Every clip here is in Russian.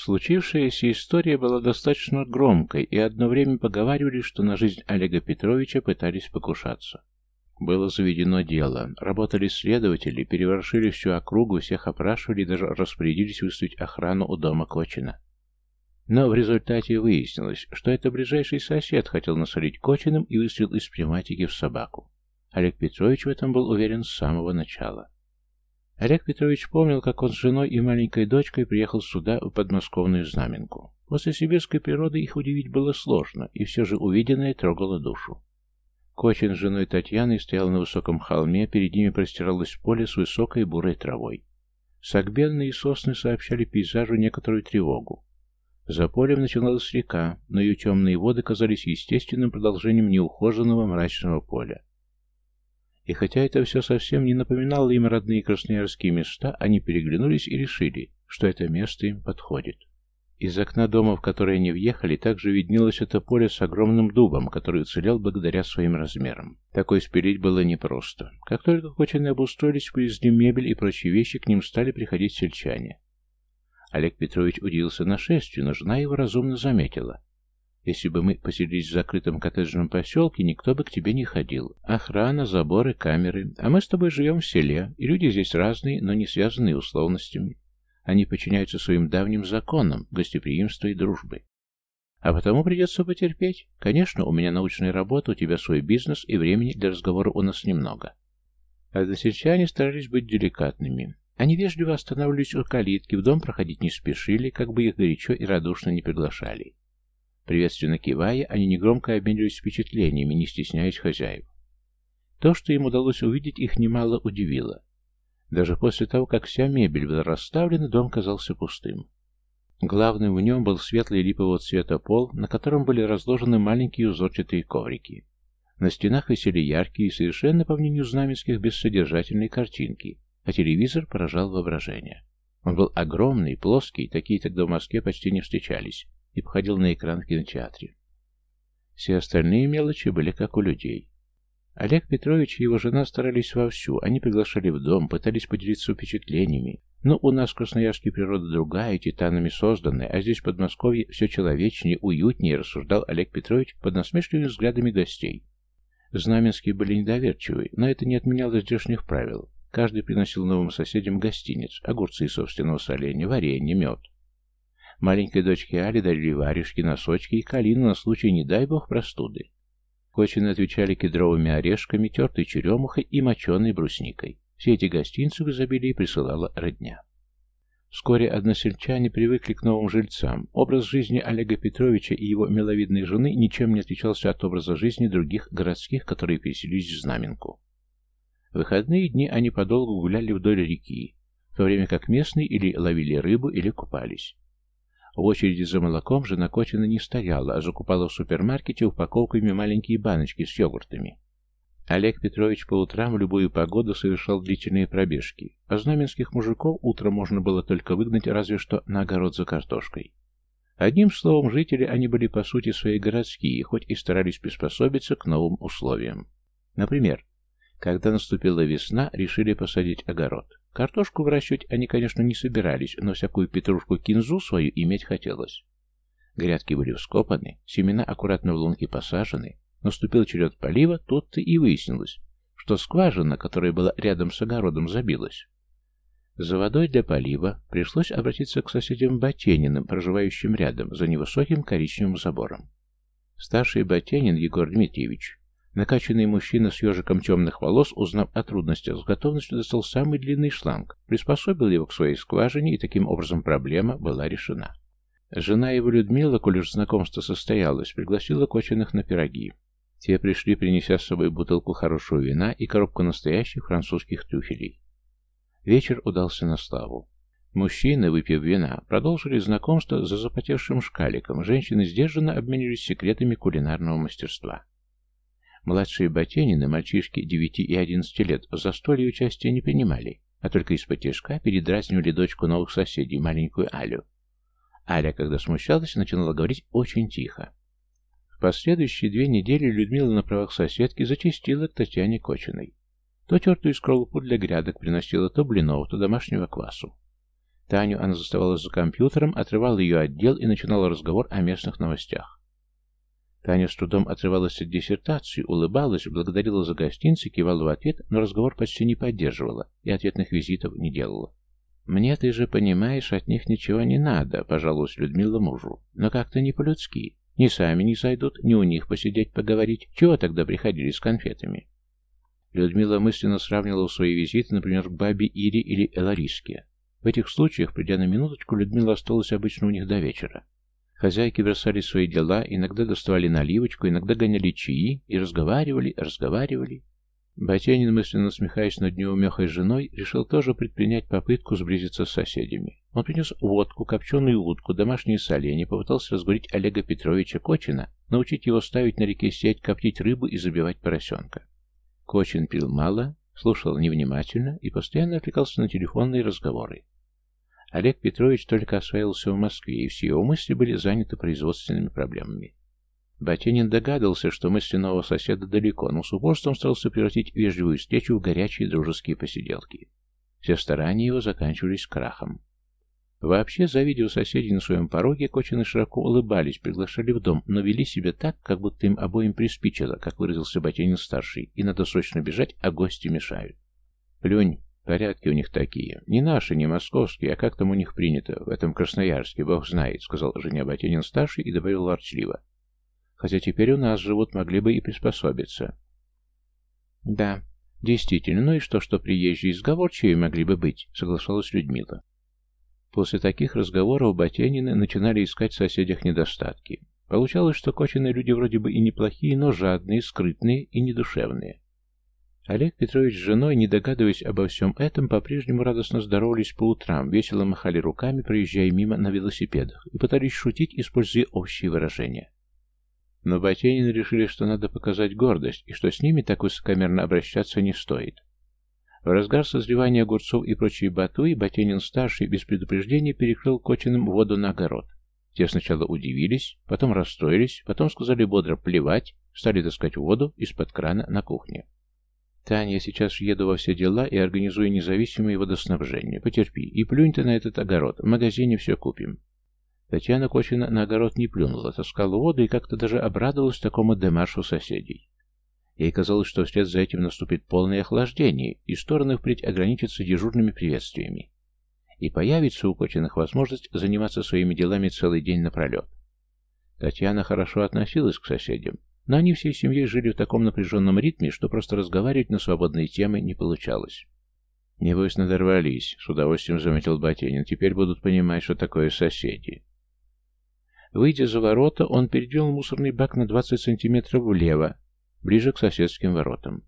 Случившаяся история была достаточно громкой, и одно время поговаривали, что на жизнь Олега Петровича пытались покушаться. Было заведено дело, работали следователи, переворошили всю округу, всех опрашивали и даже распорядились выставить охрану у дома Кочина. Но в результате выяснилось, что это ближайший сосед хотел насолить Кочиным и выстрелил из пневматики в собаку. Олег Петрович в этом был уверен с самого начала. Олег Петрович помнил, как он с женой и маленькой дочкой приехал сюда, в подмосковную Знаменку. После сибирской природы их удивить было сложно, и все же увиденное трогало душу. Кочин с женой Татьяной стоял на высоком холме, перед ними простиралось поле с высокой бурой травой. Сагбенные сосны сообщали пейзажу некоторую тревогу. За полем начиналась река, но ее темные воды казались естественным продолжением неухоженного мрачного поля. И хотя это все совсем не напоминало им родные красноярские места, они переглянулись и решили, что это место им подходит. Из окна дома, в который они въехали, также виднелось это поле с огромным дубом, который уцелел благодаря своим размерам. Такой спилить было непросто. Как только Кочины обустроились, привезли мебель и прочие вещи, к ним стали приходить сельчане. Олег Петрович удивился нашествию, но жена его разумно заметила. Если бы мы поселились в закрытом коттеджном поселке, никто бы к тебе не ходил. Охрана, заборы, камеры. А мы с тобой живем в селе, и люди здесь разные, но не связанные условностями. Они подчиняются своим давним законам гостеприимства и дружбы. А потому придется потерпеть. Конечно, у меня научная работа, у тебя свой бизнес, и времени для разговора у нас немного. Односельчане старались быть деликатными. Они вежливо останавливались у калитки, в дом проходить не спешили, как бы их горячо и радушно не приглашали. Приветственно кивая, они негромко обменивались впечатлениями, не стесняясь хозяев. То, что им удалось увидеть, их немало удивило. Даже после того, как вся мебель была расставлена, дом казался пустым. Главным в нем был светлый липового цвета пол, на котором были разложены маленькие узорчатые коврики. На стенах висели яркие и совершенно, по мнению знаменских, бессодержательные картинки, а телевизор поражал воображение. Он был огромный, плоский, такие тогда в Москве почти не встречались, и походил на экран в кинотеатре. Все остальные мелочи были как у людей. Олег Петрович и его жена старались вовсю, они приглашали в дом, пытались поделиться впечатлениями. Но у нас в Красноярске природа другая, титанами созданная, а здесь в Подмосковье все человечнее, уютнее, рассуждал Олег Петрович под насмешливыми взглядами гостей. Знаменские были недоверчивы, но это не отменяло здешних правил. Каждый приносил новым соседям гостиниц, огурцы собственного соленья, варенье, мед. Маленькой дочке Али дарили варежки, носочки и калину на случай, не дай бог, простуды. Кочины отвечали кедровыми орешками, тертой черемухой и моченой брусникой. Все эти гостинцы в изобилии присылала родня. Вскоре односельчане привыкли к новым жильцам. Образ жизни Олега Петровича и его миловидной жены ничем не отличался от образа жизни других городских, которые переселились в Знаменку. В выходные дни они подолгу гуляли вдоль реки, в то время как местные или ловили рыбу, или купались. В очереди за молоком жена Котина не стояла, а закупала в супермаркете упаковками маленькие баночки с йогуртами. Олег Петрович по утрам в любую погоду совершал длительные пробежки, а знаменских мужиков утром можно было только выгнать разве что на огород за картошкой. Одним словом, жители они были по сути свои городские, хоть и старались приспособиться к новым условиям. Например, когда наступила весна, решили посадить огород. Картошку выращивать они, конечно, не собирались, но всякую петрушку-кинзу свою иметь хотелось. Грядки были вскопаны, семена аккуратно в лунки посажены. Наступил черед полива, тут-то и выяснилось, что скважина, которая была рядом с огородом, забилась. За водой для полива пришлось обратиться к соседям Батениным, проживающим рядом, за невысоким коричневым забором. Старший Батенин Егор Дмитриевич Накачанный мужчина с ежиком темных волос, узнав о трудностях, с готовностью достал самый длинный шланг, приспособил его к своей скважине, и таким образом проблема была решена. Жена его Людмила, коль уж знакомство состоялось, пригласила Кочиных на пироги. Те пришли, принеся с собой бутылку хорошего вина и коробку настоящих французских трюфелей. Вечер удался на славу. Мужчины, выпив вина, продолжили знакомство за запотевшим шкаликом, женщины сдержанно обменились секретами кулинарного мастерства. Младшие Батенины, мальчишки 9 и 11 лет, в застолье участия не принимали, а только из-под тяжка передразнивали дочку новых соседей, маленькую Алю. Аля, когда смущалась, начинала говорить очень тихо. В последующие две недели Людмила на правах соседки зачастила к Татьяне Кочиной. То тертую скорлупу для грядок приносила, то блинов, то домашнего квасу. Таню она заставала за компьютером, отрывала ее от дел и начинала разговор о местных новостях. Таня с трудом отрывалась от диссертации, улыбалась, благодарила за гостинцы, кивала в ответ, но разговор почти не поддерживала и ответных визитов не делала. «Мне, ты же понимаешь, от них ничего не надо», — пожаловалась Людмила мужу. «Но как-то не по-людски. Ни сами не зайдут, ни у них посидеть поговорить. Чего тогда приходили с конфетами?» Людмила мысленно сравнивала свои визиты, например, к бабе Ире или Элариске. В этих случаях, придя на минуточку, Людмила осталась обычно у них до вечера. Хозяйки бросали свои дела, иногда доставали наливочку, иногда гоняли чаи и разговаривали, разговаривали. Батянин, мысленно смехаясь над неумехой женой, решил тоже предпринять попытку сблизиться с соседями. Он принес водку, копченую утку, домашние соленья, попытался разговорить Олега Петровича Кочина, научить его ставить на реке сеть, коптить рыбу и забивать поросенка. Кочин пил мало, слушал невнимательно и постоянно отвлекался на телефонные разговоры. Олег Петрович только освоился в Москве, и все его мысли были заняты производственными проблемами. Батенин догадывался, что мысли нового соседа далеко, но с упорством старался превратить вежливую встречу в горячие дружеские посиделки. Все старания его заканчивались крахом. Вообще, завидев соседей на своем пороге, Кочины широко улыбались, приглашали в дом, но вели себя так, как будто им обоим приспичило, как выразился Батенин-старший, и надо срочно бежать, а гости мешают. «Плюнь, порядки у них такие. Не наши, не московские, а как там у них принято, в этом Красноярске, бог знает», — сказал Женя Батенин-старший и добавил ворчливо. «Хотя теперь у нас живут, могли бы и приспособиться». «Да, действительно, ну и что, что приезжие сговорчивые могли бы быть», — соглашалась Людмила. После таких разговоров Батенины начинали искать в соседях недостатки. Получалось, что Кочины люди вроде бы и неплохие, но жадные, скрытные и недушевные. Олег Петрович с женой, не догадываясь обо всем этом, по-прежнему радостно здоровались по утрам, весело махали руками, проезжая мимо на велосипедах, и пытались шутить, используя общие выражения. Но Батенины решили, что надо показать гордость, и что с ними так высокомерно обращаться не стоит. В разгар созревания огурцов и прочей батуи Батенин-старший без предупреждения перекрыл Кочиным воду на огород. Те сначала удивились, потом расстроились, потом сказали бодро плевать, стали таскать воду из-под крана на кухне. «Таня, я сейчас еду во все дела и организую независимое водоснабжение. Потерпи. И плюнь ты на этот огород. В магазине все купим». Татьяна Кочина на огород не плюнула, таскала воду и как-то даже обрадовалась такому демаршу соседей. Ей казалось, что вслед за этим наступит полное охлаждение, и стороны впредь ограничатся дежурными приветствиями. И появится у Кочиных возможность заниматься своими делами целый день напролет. Татьяна хорошо относилась к соседям, но они всей семьей жили в таком напряженном ритме, что просто разговаривать на свободные темы не получалось. «Небось, надорвались», — с удовольствием заметил Батенин. «Теперь будут понимать, что такое соседи». Выйдя за ворота, он передвинул мусорный бак на 20 сантиметров влево, ближе к соседским воротам.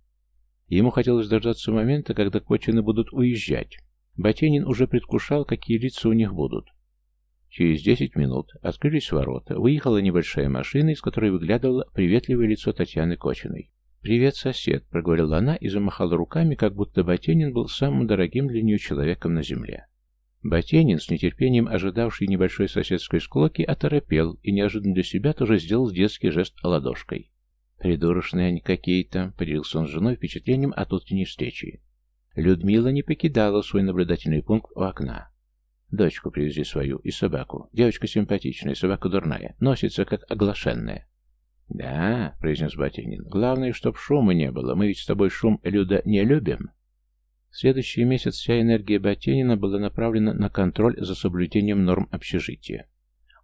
Ему хотелось дождаться момента, когда Кочины будут уезжать. Батенин уже предвкушал, какие лица у них будут. Через десять минут открылись ворота, выехала небольшая машина, из которой выглядывало приветливое лицо Татьяны Кочиной. «Привет, сосед», — проговорила она и замахала руками, как будто Батенин был самым дорогим для нее человеком на земле. Батенин, с нетерпением ожидавший небольшой соседской склоки, оторопел и неожиданно для себя тоже сделал детский жест ладошкой. «Придурочные они какие-то», — поделился он с женой впечатлением от утренней встречи. Людмила не покидала свой наблюдательный пункт у окна. Дочку привезли свою и собаку. Девочка симпатичная, собака дурная, носится как оглашенная. «Да», — произнес Батенин, — «главное, чтоб шума не было. Мы ведь с тобой шум, Люда, не любим». В следующий месяц вся энергия Батенина была направлена на контроль за соблюдением норм общежития.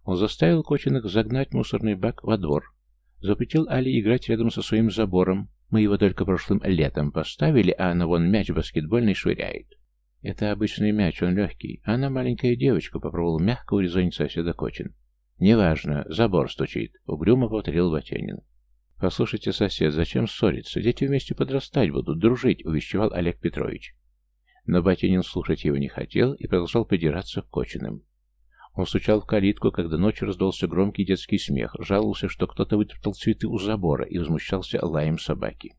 Он заставил Кочиных загнать мусорный бак во двор, Запретил Али играть рядом со своим забором. Мы его только прошлым летом поставили, а она вон мяч баскетбольный швыряет. Это обычный мяч, он легкий. А она маленькая девочка, попробовал мягко урезонить соседа Кочин. Неважно, забор стучит, угрюмо повторил Батянин. «Послушайте, сосед, зачем ссориться? Дети вместе подрастать будут, дружить», — увещевал Олег Петрович. Но Батянин слушать его не хотел и продолжал придираться к Кочиным. Он стучал в калитку, когда ночью раздался громкий детский смех, жаловался, что кто-то вытоптал цветы у забора и возмущался лаем собаки.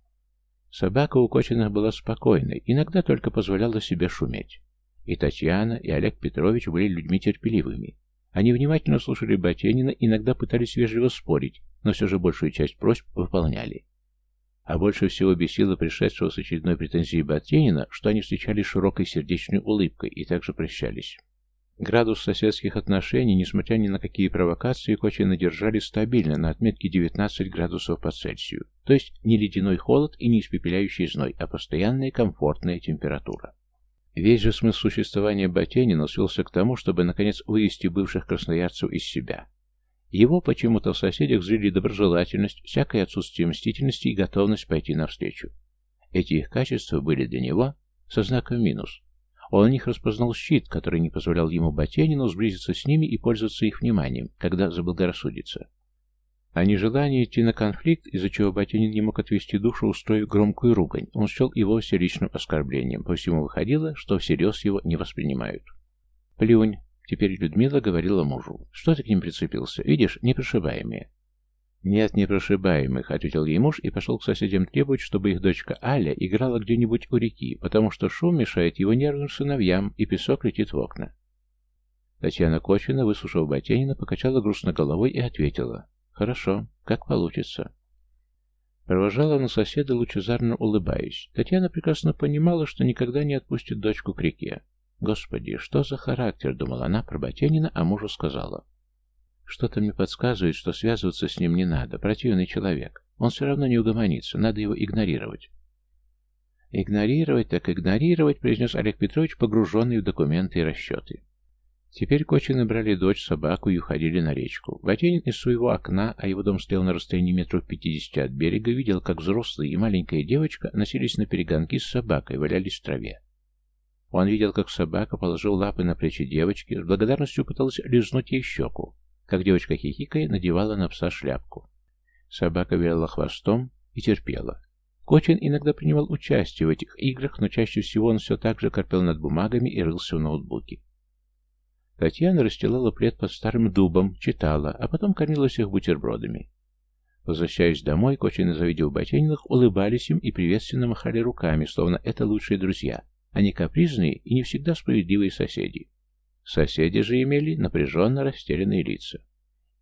Собака у Кочиных была спокойной, иногда только позволяла себе шуметь. И Татьяна, и Олег Петрович были людьми терпеливыми. Они внимательно слушали Батенина, иногда пытались вежливо спорить, но все же большую часть просьб выполняли. А больше всего бесило пришедшего с очередной претензией Батенина, что они встречались широкой сердечной улыбкой и также прощались. Градус соседских отношений, несмотря ни на какие провокации, Кочина держали стабильно на отметке 19 градусов по Цельсию. То есть не ледяной холод и не испепеляющий зной, а постоянная комфортная температура. Весь же смысл существования Батенина свелся к тому, чтобы, наконец, вывести бывших красноярцев из себя. Его почему-то в соседях зрели доброжелательность, всякое отсутствие мстительности и готовность пойти навстречу. Эти их качества были для него со знаком минус. Он в них распознал щит, который не позволял ему Батенину сблизиться с ними и пользоваться их вниманием, когда заблагорассудится. А нежелание идти на конфликт, из-за чего Батенин не мог отвести душу, устроив громкую ругань, он счел его все личным оскорблением. По всему выходило, что всерьез его не воспринимают. «Плюнь!» — теперь Людмила говорила мужу. «Что ты к ним прицепился? Видишь, непрошибаемые. «Нет непрошибаемых», — ответил ей муж и пошел к соседям требовать, чтобы их дочка Аля играла где-нибудь у реки, потому что шум мешает его нервным сыновьям, и песок летит в окна. Татьяна Кочина, выслушав Батенина, покачала грустно головой и ответила. «Хорошо, как получится». Провожала на соседа, лучезарно улыбаясь. Татьяна прекрасно понимала, что никогда не отпустит дочку к реке. «Господи, что за характер?» — думала она про Батенина, а мужу сказала. Что-то мне подсказывает, что связываться с ним не надо. Противный человек. Он все равно не угомонится. Надо его игнорировать. «Игнорировать, так игнорировать», — произнес Олег Петрович, погруженный в документы и расчеты. Теперь Кочины брали дочь, собаку и уходили на речку. Ботинин из своего окна, а его дом стоял на расстоянии метров пятидесяти от берега, видел, как взрослые и маленькая девочка носились на перегонки с собакой, валялись в траве. Он видел, как собака положил лапы на плечи девочки, с благодарностью пыталась лизнуть ей щеку как девочка хихикая надевала на пса шляпку. Собака виляла хвостом и терпела. Кочин иногда принимал участие в этих играх, но чаще всего он все так же корпел над бумагами и рылся в ноутбуке. Татьяна расстилала плед под старым дубом, читала, а потом кормила всех бутербродами. Возвращаясь домой, Кочин, завидев Ботениных, улыбались им и приветственно махали руками, словно это лучшие друзья, а не капризные и не всегда справедливые соседи. Соседи же имели напряженно растерянные лица.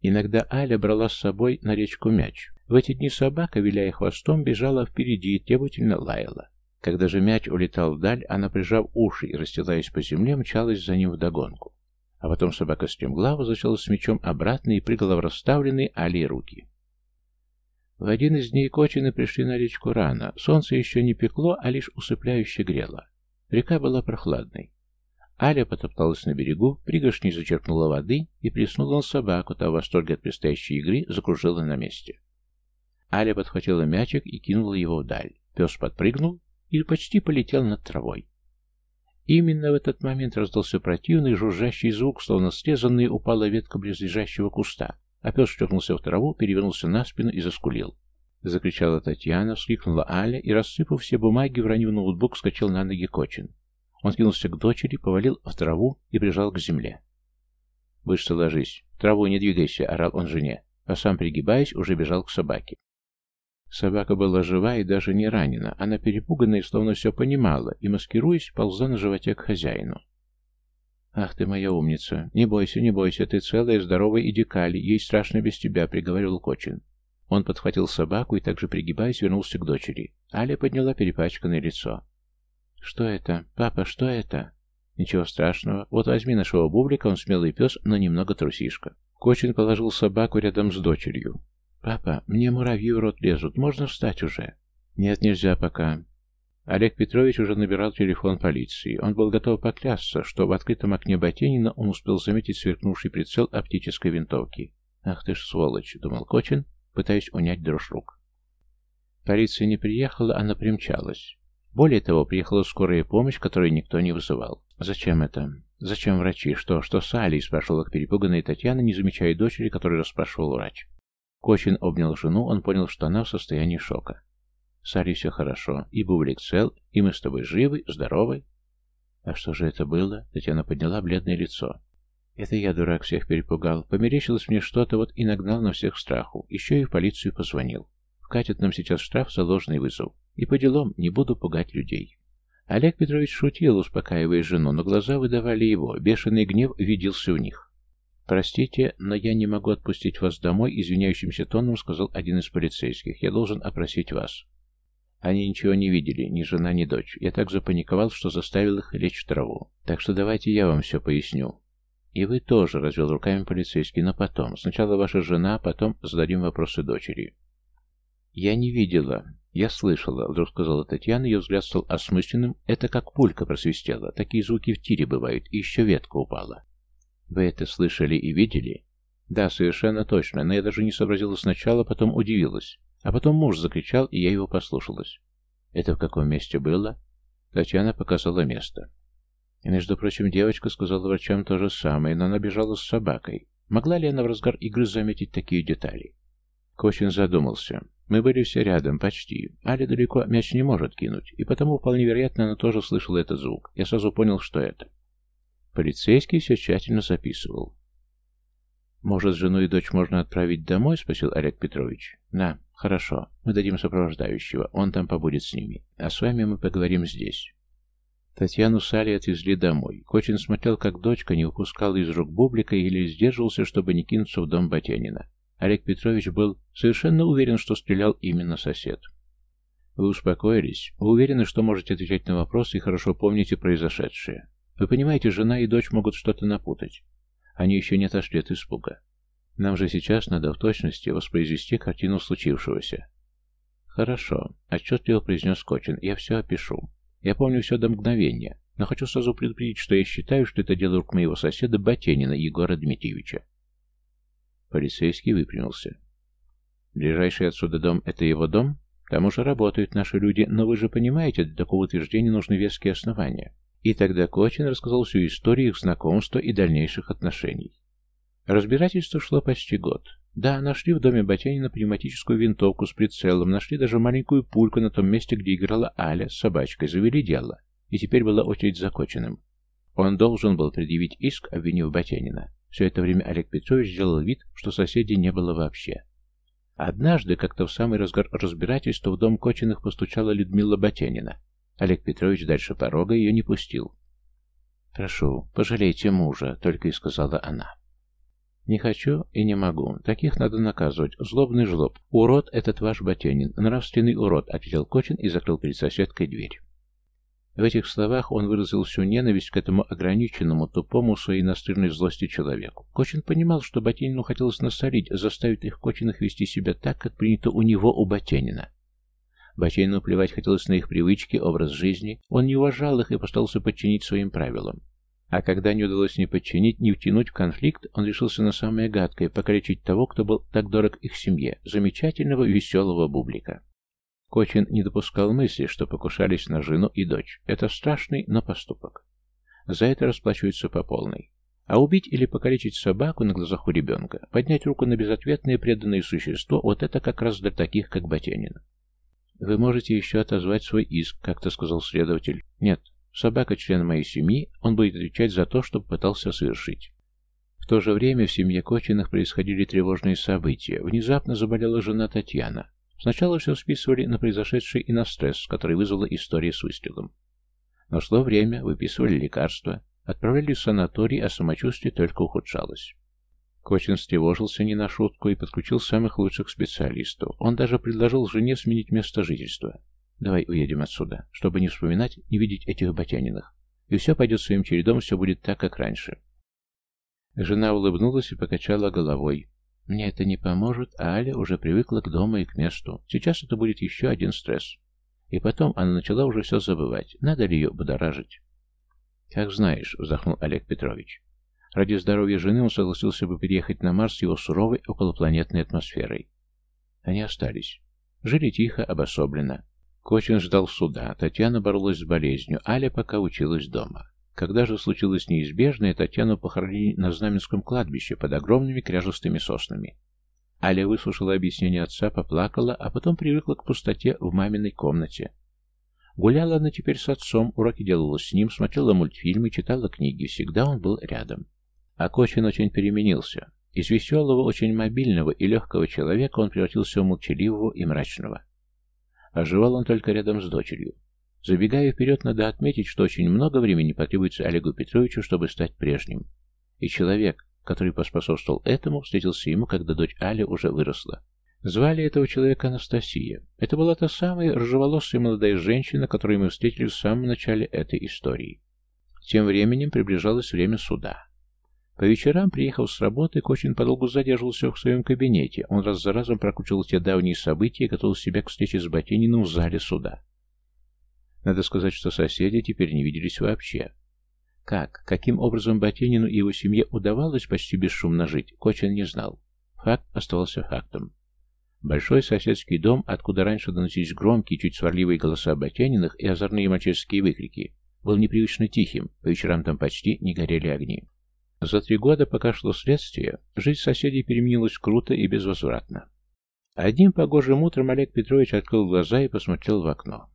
Иногда Аля брала с собой на речку мяч. В эти дни собака, виляя хвостом, бежала впереди и требовательно лаяла. Когда же мяч улетал вдаль, она, прижав уши и расстилаясь по земле, мчалась за ним вдогонку. А потом собака стремглав возвращалась с мячом обратно и прыгала в расставленные Али руки. В один из дней Кочины пришли на речку рано. Солнце еще не пекло, а лишь усыпляюще грело. Река была прохладной. Аля потопталась на берегу, пригоршней зачерпнула воды и приснула на собаку, та в восторге от предстоящей игры закружила на месте. Аля подхватила мячик и кинула его вдаль. Пес подпрыгнул и почти полетел над травой. Именно в этот момент раздался противный жужжащий звук, словно срезанная упала ветка близлежащего куста, а пес шлепнулся в траву, перевернулся на спину и заскулил. Закричала Татьяна, вскрикнула Аля и, рассыпав все бумаги, вронив ноутбук, скачал на ноги Кочин. Он кинулся к дочери, повалил в траву и прижал к земле. «Быстро ложись. В траву не двигайся», — орал он жене, а сам, пригибаясь, уже бежал к собаке. Собака была жива и даже не ранена. Она перепуганная словно все понимала и, маскируясь, ползла на животе к хозяину. «Ах ты моя умница! Не бойся, не бойся, ты целая, здоровая и дикали, ей страшно без тебя», — приговорил Кочин. Он подхватил собаку и, также пригибаясь, вернулся к дочери. Аля подняла перепачканное лицо. «Что это? Папа, что это?» «Ничего страшного. Вот возьми нашего бублика, он смелый пес, но немного трусишка». Кочин положил собаку рядом с дочерью. «Папа, мне муравьи в рот лезут. Можно встать уже?» «Нет, нельзя пока». Олег Петрович уже набирал телефон полиции. Он был готов поклясться, что в открытом окне Ботенина он успел заметить сверкнувший прицел оптической винтовки. «Ах ты ж сволочь!» — думал Кочин, пытаясь унять дрожь рук. Полиция не приехала, она примчалась. Более того, приехала скорая помощь, которую никто не вызывал. «Зачем это? Зачем врачи? Что? Что с Алей?» – спрашивала их перепуганная Татьяна, не замечая дочери, которую расспрашивал врач. Кочин обнял жену, он понял, что она в состоянии шока. «С Алей все хорошо. И Бублик цел, и мы с тобой живы, здоровы». «А что же это было?» – Татьяна подняла бледное лицо. «Это я, дурак, всех перепугал. Померещилось мне что-то, вот и нагнал на всех страху. Еще и в полицию позвонил. Вкатят нам сейчас штраф за ложный вызов. И по делам не буду пугать людей. Олег Петрович шутил, успокаивая жену, но глаза выдавали его, бешеный гнев виделся у них. «Простите, но я не могу отпустить вас домой», — извиняющимся тоном сказал один из полицейских. «Я должен опросить вас». Они ничего не видели, ни жена, ни дочь. Я так запаниковал, что заставил их лечь в траву. Так что давайте я вам все поясню. «И вы тоже», — развел руками полицейский, — «но потом. Сначала ваша жена, а потом зададим вопросы дочери». «Я не видела. Я слышала», — вдруг сказала Татьяна, ее взгляд стал осмысленным. «Это как пулька просвистела. Такие звуки в тире бывают, и еще ветка упала». «Вы это слышали и видели?» «Да, совершенно точно, но я даже не сообразила сначала, потом удивилась. А потом муж закричал, и я его послушалась». «Это в каком месте было?» Татьяна показала место. И, между прочим, девочка сказала врачам то же самое, но она бежала с собакой. Могла ли она в разгар игры заметить такие детали? Кочин задумался. Мы были все рядом, почти. Аля далеко мяч не может кинуть, и потому, вполне вероятно, она тоже слышала этот звук. Я сразу понял, что это. Полицейский все тщательно записывал. «Может, жену и дочь можно отправить домой?» — спросил Олег Петрович. «На, хорошо. Мы дадим сопровождающего. Он там побудет с ними. А с вами мы поговорим здесь». Татьяну с Алей отвезли домой. Кочин смотрел, как дочка не упускала из рук бублика или сдерживался, чтобы не кинуться в дом Батянина. Олег Петрович был совершенно уверен, что стрелял именно сосед. Вы успокоились? Вы уверены, что можете отвечать на вопросы и хорошо помните произошедшее? Вы понимаете, жена и дочь могут что-то напутать. Они еще не отошли от испуга. Нам же сейчас надо в точности воспроизвести картину случившегося. Хорошо, отчетливо произнес Кочин. Я все опишу. Я помню все до мгновения, но хочу сразу предупредить, что я считаю, что это дело рук моего соседа Батенина Егора Дмитриевича. Полицейский выпрямился. Ближайший отсюда дом — это его дом? Там уже работают наши люди, но вы же понимаете, для такого утверждения нужны веские основания. И тогда Кочин рассказал всю историю их знакомства и дальнейших отношений. Разбирательство шло почти год. Да, нашли в доме Батянина пневматическую винтовку с прицелом, нашли даже маленькую пульку на том месте, где играла Аля с собачкой, завели дело. И теперь была очередь за Кочиным. Он должен был предъявить иск, обвинив Батянина. Все это время Олег Петрович сделал вид, что соседей не было вообще. Однажды, как-то в самый разгар разбирательства, в дом Кочиных постучала Людмила Батянина. Олег Петрович дальше порога ее не пустил. «Прошу, пожалейте мужа», — только и сказала она. «Не хочу и не могу. Таких надо наказывать. Злобный жлоб. Урод этот ваш Батенин. Нравственный урод», — ответил Кочин и закрыл перед соседкой дверь. В этих словах он выразил всю ненависть к этому ограниченному, тупому своей настырной злости человеку. Кочин понимал, что Батенину хотелось насолить, заставить их Кочиных вести себя так, как принято у него, у Батенина. Батенину плевать хотелось на их привычки, образ жизни. Он не уважал их и постарался подчинить своим правилам. А когда не удалось ни подчинить, ни втянуть в конфликт, он решился на самое гадкое – покалечить того, кто был так дорог их семье, замечательного веселого бублика. Кочин не допускал мысли, что покушались на жену и дочь. Это страшный, но поступок. За это расплачиваются по полной. А убить или покалечить собаку на глазах у ребенка, поднять руку на безответное преданное существо – вот это как раз для таких, как Батенин. «Вы можете еще отозвать свой иск», — как-то сказал следователь. «Нет, Собака член моей семьи, он будет отвечать за то, что пытался совершить. В то же время в семье Кочиных происходили тревожные события. Внезапно заболела жена Татьяна. Сначала все списывали на произошедший и на стресс, который вызвала история с выстрелом. Но шло время, выписывали лекарства, отправляли в санаторий, а самочувствие только ухудшалось. Кочин встревожился не на шутку и подключил самых лучших специалистов. Он даже предложил жене сменить место жительства. Давай уедем отсюда, чтобы не вспоминать, не видеть этих ботяниных. И все пойдет своим чередом, все будет так, как раньше. Жена улыбнулась и покачала головой. Мне это не поможет, а Аля уже привыкла к дому и к месту. Сейчас это будет еще один стресс. И потом она начала уже все забывать. Надо ли ее будоражить? «Как знаешь», — вздохнул Олег Петрович. Ради здоровья жены он согласился бы переехать на Марс с его суровой околопланетной атмосферой. Они остались. Жили тихо, обособленно. Кочин ждал суда, Татьяна боролась с болезнью, Аля пока училась дома. Когда же случилось неизбежное, Татьяну похоронили на Знаменском кладбище под огромными кряжестыми соснами. Аля выслушала объяснение отца, поплакала, а потом привыкла к пустоте в маминой комнате. Гуляла она теперь с отцом, уроки делала с ним, смотрела мультфильмы, читала книги, всегда он был рядом. А Кочин очень переменился. Из веселого, очень мобильного и легкого человека он превратился в молчаливого и мрачного. Оживал он только рядом с дочерью. Забегая вперед, надо отметить, что очень много времени потребуется Олегу Петровичу, чтобы стать прежним. И человек, который поспособствовал этому, встретился ему, когда дочь Аля уже выросла. Звали этого человека Анастасия. Это была та самая рыжеволосая молодая женщина, которую мы встретили в самом начале этой истории. Тем временем приближалось время суда. По вечерам, приехав с работы, Кочин подолгу задерживался в своем кабинете. Он раз за разом прокручивал те давние события и готовил себя к встрече с Ботениным в зале суда. Надо сказать, что соседи теперь не виделись вообще. Как, каким образом Ботенину и его семье удавалось почти бесшумно жить, Кочин не знал. Факт оставался фактом. Большой соседский дом, откуда раньше доносились громкие, чуть сварливые голоса Ботяниных и озорные мальчишеские выкрики, был непривычно тихим, по вечерам там почти не горели огни. За три года, пока шло следствие, жизнь соседей переменилась круто и безвозвратно. Одним погожим утром Олег Петрович открыл глаза и посмотрел в окно.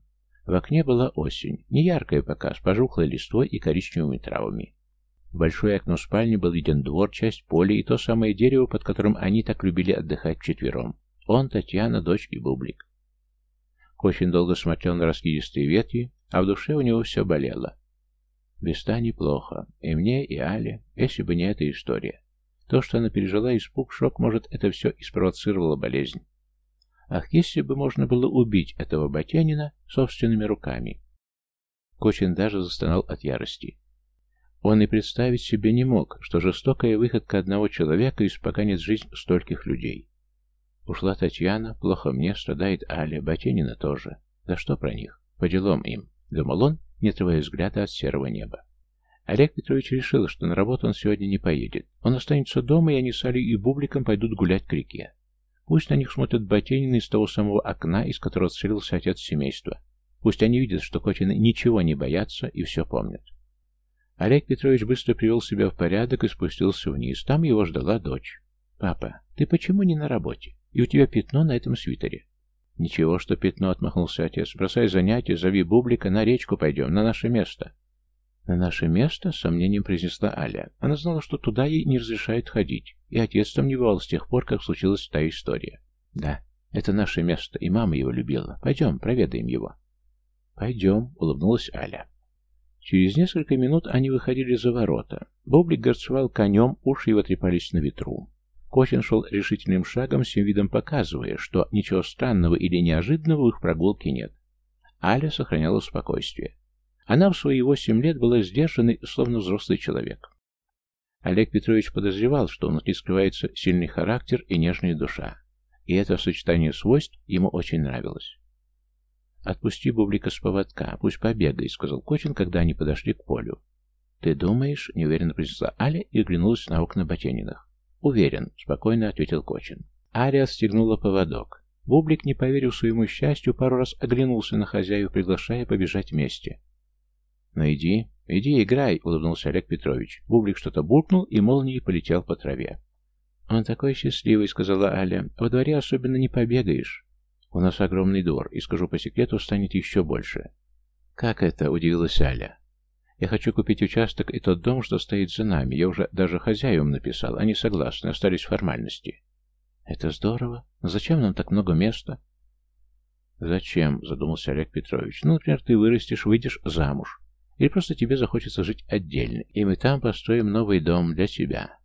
В окне была осень, не яркая пока, с пожухлой листвой и коричневыми травами. В большое окно спальни был виден двор, часть поля и то самое дерево, под которым они так любили отдыхать вчетвером. Он, Татьяна, дочь и Бублик. Кочин долго смотрел на раскидистые ветви, а в душе у него все болело. Без Тани плохо. И мне, и Але, если бы не эта история. То, что она пережила испуг, шок, может, это все и спровоцировало болезнь. Ах, если бы можно было убить этого ботянина собственными руками. Кочин даже застонал от ярости. Он и представить себе не мог, что жестокая выходка одного человека испоганит жизнь стольких людей. Ушла Татьяна, плохо мне, страдает Аля, Ботенина тоже. Да что про них? По делам им. Думал он, не отрывая взгляда от серого неба. Олег Петрович решил, что на работу он сегодня не поедет. Он останется дома, и они с Алей и Бубликом пойдут гулять к реке. Пусть на них смотрят Ботенины из того самого окна, из которого отстрелился отец семейства. Пусть они видят, что Котины ничего не боятся и все помнят. Олег Петрович быстро привел себя в порядок и спустился вниз. Там его ждала дочь. «Папа, ты почему не на работе? И у тебя пятно на этом свитере». «Ничего, что пятно», — отмахнулся отец. «Бросай занятия, зови Бублика, на речку пойдем, на наше место». «На наше место?» — с сомнением произнесла Аля. Она знала, что туда ей не разрешают ходить, и отец там не бывал с тех пор, как случилась та история. «Да, это наше место, и мама его любила. Пойдем, проведаем его». «Пойдем», — улыбнулась Аля. Через несколько минут они выходили за ворота. Бублик горцевал конем, уши его трепались на ветру. Кочин шел решительным шагом, всем видом показывая, что ничего странного или неожиданного в их прогулке нет. Аля сохраняла спокойствие. Она в свои восемь лет была сдержанной, словно взрослый человек. Олег Петрович подозревал, что внутри скрывается сильный характер и нежная душа. И это сочетание свойств ему очень нравилось. «Отпусти Бублика с поводка, пусть побегает», — сказал Кочин, когда они подошли к полю. «Ты думаешь?» — неуверенно произнесла Аля и оглянулась на окна Ботяниных. «Уверен», — спокойно ответил Кочин. Ария стегнула поводок. Бублик, не поверив своему счастью, пару раз оглянулся на хозяев, приглашая побежать вместе. «Ну иди, иди, играй», — улыбнулся Олег Петрович. Бублик что-то буркнул и молнией полетел по траве. «Он такой счастливый», — сказала Аля. «Во дворе особенно не побегаешь. У нас огромный двор, и, скажу по секрету, станет еще больше». «Как это?» — удивилась Аля. Я хочу купить участок и тот дом, что стоит за нами. Я уже даже хозяевам написал. Они согласны, остались формальности. Это здорово. Но зачем нам так много места? Зачем? Задумался Олег Петрович. Ну, например, ты вырастешь, выйдешь замуж. Или просто тебе захочется жить отдельно. И мы там построим новый дом для тебя.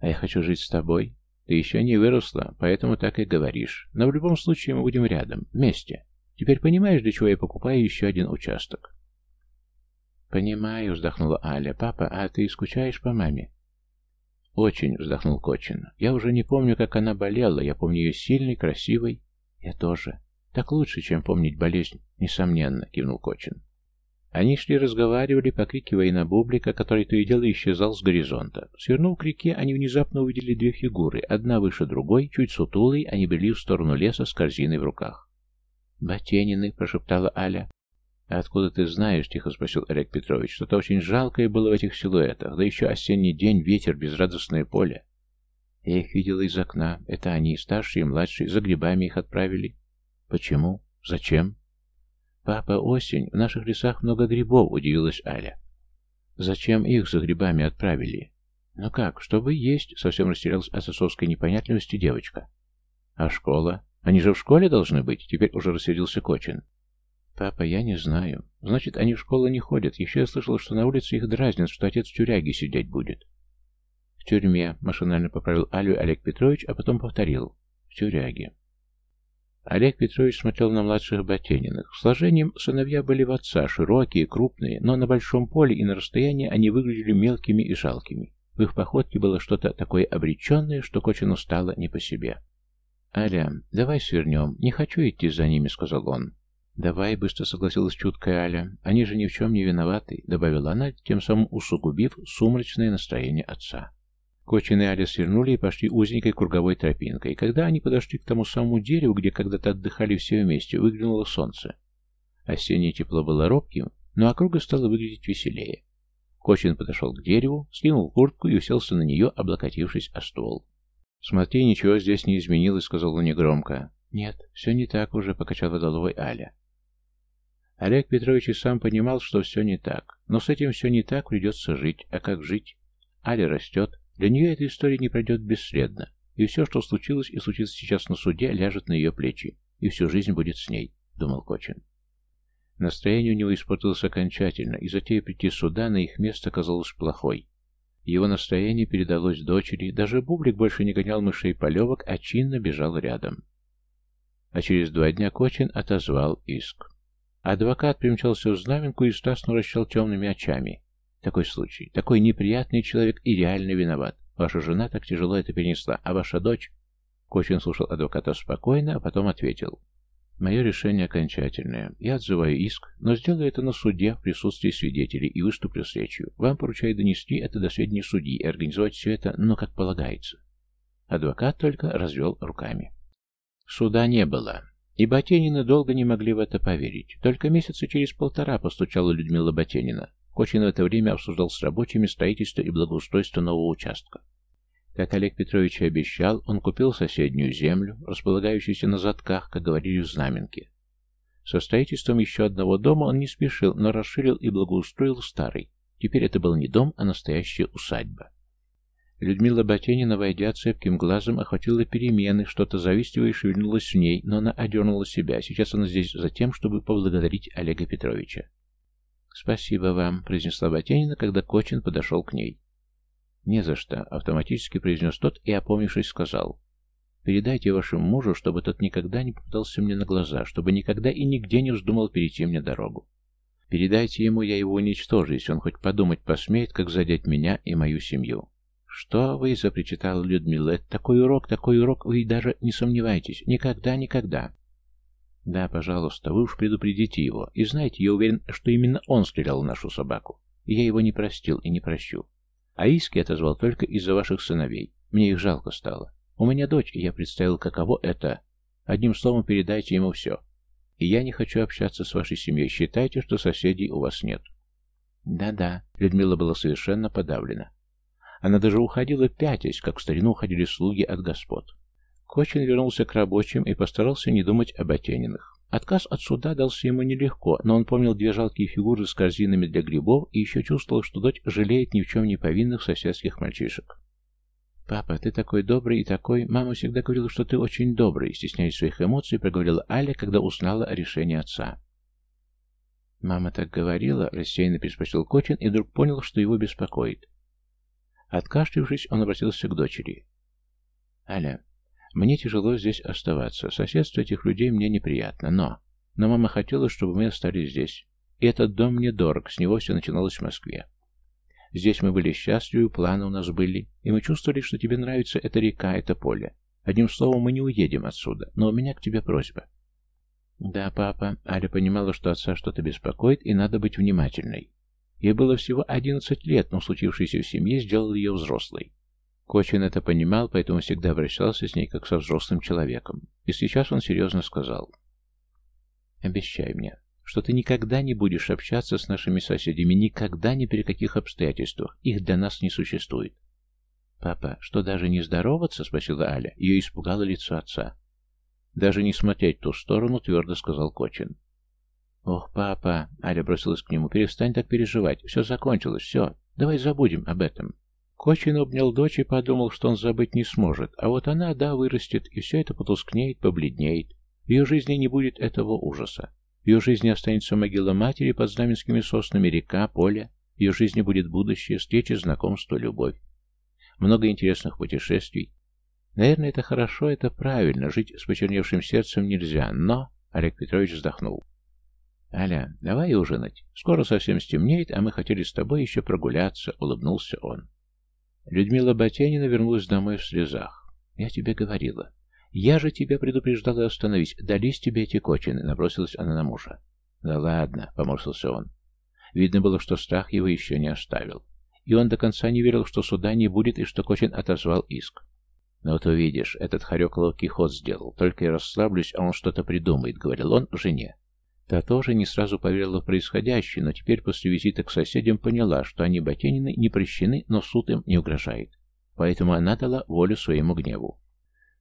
А я хочу жить с тобой. Ты еще не выросла, поэтому так и говоришь. Но в любом случае мы будем рядом, вместе. Теперь понимаешь, для чего я покупаю еще один участок? «Понимаю», — вздохнула Аля. «Папа, а ты скучаешь по маме?» «Очень», — вздохнул Кочин. «Я уже не помню, как она болела. Я помню ее сильной, красивой». «Я тоже. Так лучше, чем помнить болезнь, несомненно», — кивнул Кочин. Они шли, разговаривали, покрикивая на бублика, который то и дело исчезал с горизонта. Свернув к реке, они внезапно увидели две фигуры, одна выше другой, чуть сутулой, они брели в сторону леса с корзиной в руках. «Ботенины», — прошептала Аля. «А откуда ты знаешь?» — тихо спросил Олег Петрович. «Что-то очень жалкое было в этих силуэтах. Да еще осенний день, ветер, безрадостное поле». Я их видела из окна. Это они, старший и младший, за грибами их отправили. Почему? Зачем? Папа, осень. В наших лесах много грибов, удивилась Аля. Зачем их за грибами отправили? Ну как, чтобы есть, совсем растерялась от отцовской непонятливости девочка. А школа? Они же в школе должны быть, теперь уже рассердился Кочин. «Папа, я не знаю. Значит, они в школу не ходят. Еще я слышал, что на улице их дразнят, что отец в тюряге сидеть будет». «В тюрьме», — машинально поправил Алю Олег Петрович, а потом повторил. «В тюряге». Олег Петрович смотрел на младших Ботениных. Сложением сыновья были в отца, широкие, крупные, но на большом поле и на расстоянии они выглядели мелкими и жалкими. В их походке было что-то такое обреченное, что Кочину стало не по себе. «Аля, давай свернем. Не хочу идти за ними», — сказал он. «Давай», — быстро согласилась чуткая Аля. «Они же ни в чем не виноваты», — добавила она, тем самым усугубив сумрачное настроение отца. Кочин и Аля свернули и пошли узенькой круговой тропинкой. Когда они подошли к тому самому дереву, где когда-то отдыхали все вместе, выглянуло солнце. Осеннее тепло было робким, но округа стала выглядеть веселее. Кочин подошел к дереву, скинул куртку и уселся на нее, облокотившись о ствол. «Смотри, ничего здесь не изменилось», — сказал он негромко. «Нет, все не так уже», — покачала головой Аля. Олег Петрович и сам понимал, что все не так. Но с этим все не так, придется жить. А как жить? Аля растет. Для нее эта история не пройдет бесследно. И все, что случилось и случится сейчас на суде, ляжет на ее плечи. И всю жизнь будет с ней, думал Кочин. Настроение у него испортилось окончательно, и затея прийти сюда на их место казалось плохой. Его настроение передалось дочери, даже Бублик больше не гонял мышей полевок, а чинно бежал рядом. А через два дня Кочин отозвал иск. Адвокат примчался в знаменку и страстно вращал темными очами. Такой случай, такой неприятный человек и реально виноват. Ваша жена так тяжело это перенесла, а ваша дочь... Кочин слушал адвоката спокойно, а потом ответил. Мое решение окончательное. Я отзываю иск, но сделаю это на суде в присутствии свидетелей и выступлю с речью. Вам поручаю донести это до сведения судьи и организовать все это, но как полагается. Адвокат только развел руками. Суда не было. И Ботенины долго не могли в это поверить. Только месяца через полтора постучала Людмила Ботенина. Кочин в это время обсуждал с рабочими строительство и благоустройство нового участка. Как Олег Петрович и обещал, он купил соседнюю землю, располагающуюся на затках, как говорили в Знаменке. Со строительством еще одного дома он не спешил, но расширил и благоустроил старый. Теперь это был не дом, а настоящая усадьба. Людмила Ботенина, войдя цепким глазом, охватила перемены, что-то завистливое шевельнулось в ней, но она одернула себя. Сейчас она здесь за тем, чтобы поблагодарить Олега Петровича. «Спасибо вам», — произнесла Ботенина, когда Кочин подошел к ней. «Не за что», — автоматически произнес тот и, опомнившись, сказал. «Передайте вашему мужу, чтобы тот никогда не попадался мне на глаза, чтобы никогда и нигде не вздумал перейти мне дорогу. Передайте ему, я его уничтожу, если он хоть подумать посмеет, как задеть меня и мою семью». «Что вы?» — запричитала Людмила. «Это такой урок, такой урок, вы даже не сомневайтесь. Никогда, никогда». «Да, пожалуйста, вы уж предупредите его. И знаете, я уверен, что именно он стрелял в нашу собаку. И я его не простил и не прощу. А иски отозвал только из-за ваших сыновей. Мне их жалко стало. У меня дочь, и я представил, каково это. Одним словом, передайте ему все. И я не хочу общаться с вашей семьей. Считайте, что соседей у вас нет. Да-да, Людмила была совершенно подавлена. Она даже уходила пятясь, как в старину уходили слуги от господ. Кочин вернулся к рабочим и постарался не думать об Отениных. Отказ от суда дался ему нелегко, но он помнил две жалкие фигуры с корзинами для грибов и еще чувствовал, что дочь жалеет ни в чем не повинных соседских мальчишек. «Папа, ты такой добрый и такой... Мама всегда говорила, что ты очень добрый», стесняясь своих эмоций, проговорила Аля, когда узнала о решении отца. «Мама так говорила?» — рассеянно переспросил Кочин и вдруг понял, что его беспокоит. Откашлившись, он обратился к дочери. «Аля, мне тяжело здесь оставаться. Соседство этих людей мне неприятно, но... Но мама хотела, чтобы мы остались здесь. И этот дом мне дорог, с него все начиналось в Москве. Здесь мы были счастливы, планы у нас были, и мы чувствовали, что тебе нравится эта река, это поле. Одним словом, мы не уедем отсюда, но у меня к тебе просьба. Да, папа, Аля понимала, что отца что-то беспокоит, и надо быть внимательной. Ей было всего одиннадцать лет, но случившееся в семье сделал ее взрослой. Кочин это понимал, поэтому всегда обращался с ней как со взрослым человеком. И сейчас он серьезно сказал. «Обещай мне, что ты никогда не будешь общаться с нашими соседями, никогда ни при каких обстоятельствах. Их для нас не существует». «Папа, что даже не здороваться?» — спросила Аля. Ее испугало лицо отца. «Даже не смотреть ту сторону», — твердо сказал Кочин. «Ох, папа!» — Аля бросилась к нему. «Перестань так переживать. Все закончилось, все. Давай забудем об этом». Кочин обнял дочь и подумал, что он забыть не сможет, а вот она, да, вырастет, и все это потускнеет, побледнеет. В ее жизни не будет этого ужаса. В ее жизни останется могила матери под знаменскими соснами, река, поле. В ее жизни будет будущее, встречи, знакомство, любовь. Много интересных путешествий. Наверное, это хорошо, это правильно. Жить с почерневшим сердцем нельзя, но... Олег Петрович вздохнул. «Аля, давай ужинать. Скоро совсем стемнеет, а мы хотели с тобой еще прогуляться», — улыбнулся он. Людмила Батянина вернулась домой в слезах. «Я тебе говорила. Я же тебя предупреждала остановись. Дались тебе эти кочины», — набросилась она на мужа. «Да ладно», — поморщился он. Видно было, что страх его еще не оставил. И он до конца не верил, что суда не будет и что Кочин отозвал иск. «Но вот увидишь, этот хорек ловкий ход сделал. Только я расслаблюсь, а он что-то придумает», — говорил он жене. Та тоже не сразу поверила в происходящее, но теперь после визита к соседям поняла, что они Ботенины не прощены, но суд им не угрожает. Поэтому она дала волю своему гневу.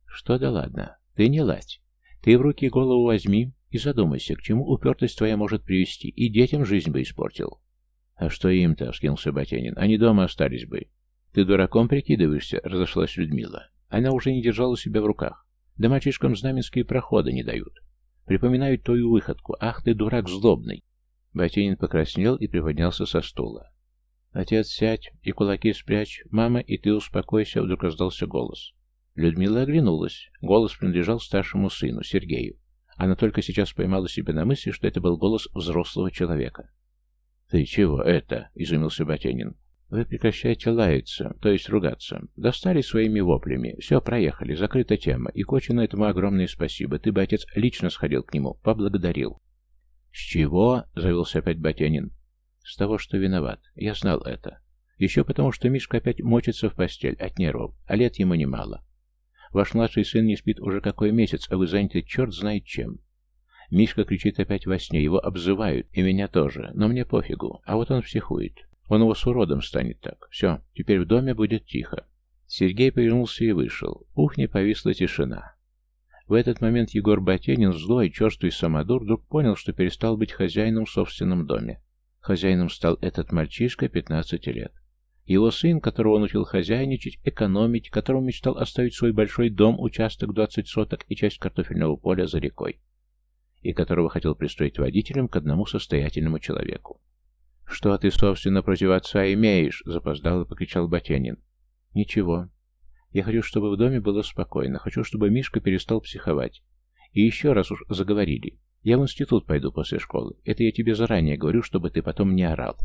«Что да ладно, ты не ладь. Ты в руки голову возьми и задумайся, к чему упертость твоя может привести, и детям жизнь бы испортил». «А что им-то?» — вскинулся Ботянин. «Они дома остались бы». «Ты дураком прикидываешься?» — разошлась Людмила. Она уже не держала себя в руках. Да мальчишкам знаменские проходы не дают. Припоминают твою выходку. Ах ты, дурак злобный!» Ботинин покраснел и приподнялся со стула. «Отец, сядь и кулаки спрячь. Мама, и ты успокойся», — вдруг раздался голос. Людмила оглянулась. Голос принадлежал старшему сыну, Сергею. Она только сейчас поймала себя на мысли, что это был голос взрослого человека. «Ты чего это?» — изумился Ботянин. «Вы прекращайте лаяться, то есть ругаться. Достали своими воплями. Все, проехали, закрыта тема. И Кочину этому огромное спасибо. Ты бы, отец, лично сходил к нему, поблагодарил». «С чего?» — завелся опять Ботянин. «С того, что виноват. Я знал это. Еще потому, что Мишка опять мочится в постель от нервов, а лет ему немало. Ваш младший сын не спит уже какой месяц, а вы заняты черт знает чем. Мишка кричит опять во сне, его обзывают, и меня тоже, но мне пофигу, а вот он психует. Он его с уродом станет так. Все, теперь в доме будет тихо. Сергей повернулся и вышел. В кухне повисла тишина. В этот момент Егор Ботенин, злой, черствый самодур, вдруг понял, что перестал быть хозяином в собственном доме. Хозяином стал этот мальчишка 15 лет. Его сын, которого он учил хозяйничать, экономить, которому мечтал оставить свой большой дом, участок 20 соток и часть картофельного поля за рекой, и которого хотел пристроить водителем к одному состоятельному человеку. «Что ты, собственно, против отца имеешь?» — запоздало покричал Ботянин. «Ничего. Я хочу, чтобы в доме было спокойно. Хочу, чтобы Мишка перестал психовать. И еще раз уж заговорили. Я в институт пойду после школы. Это я тебе заранее говорю, чтобы ты потом не орал».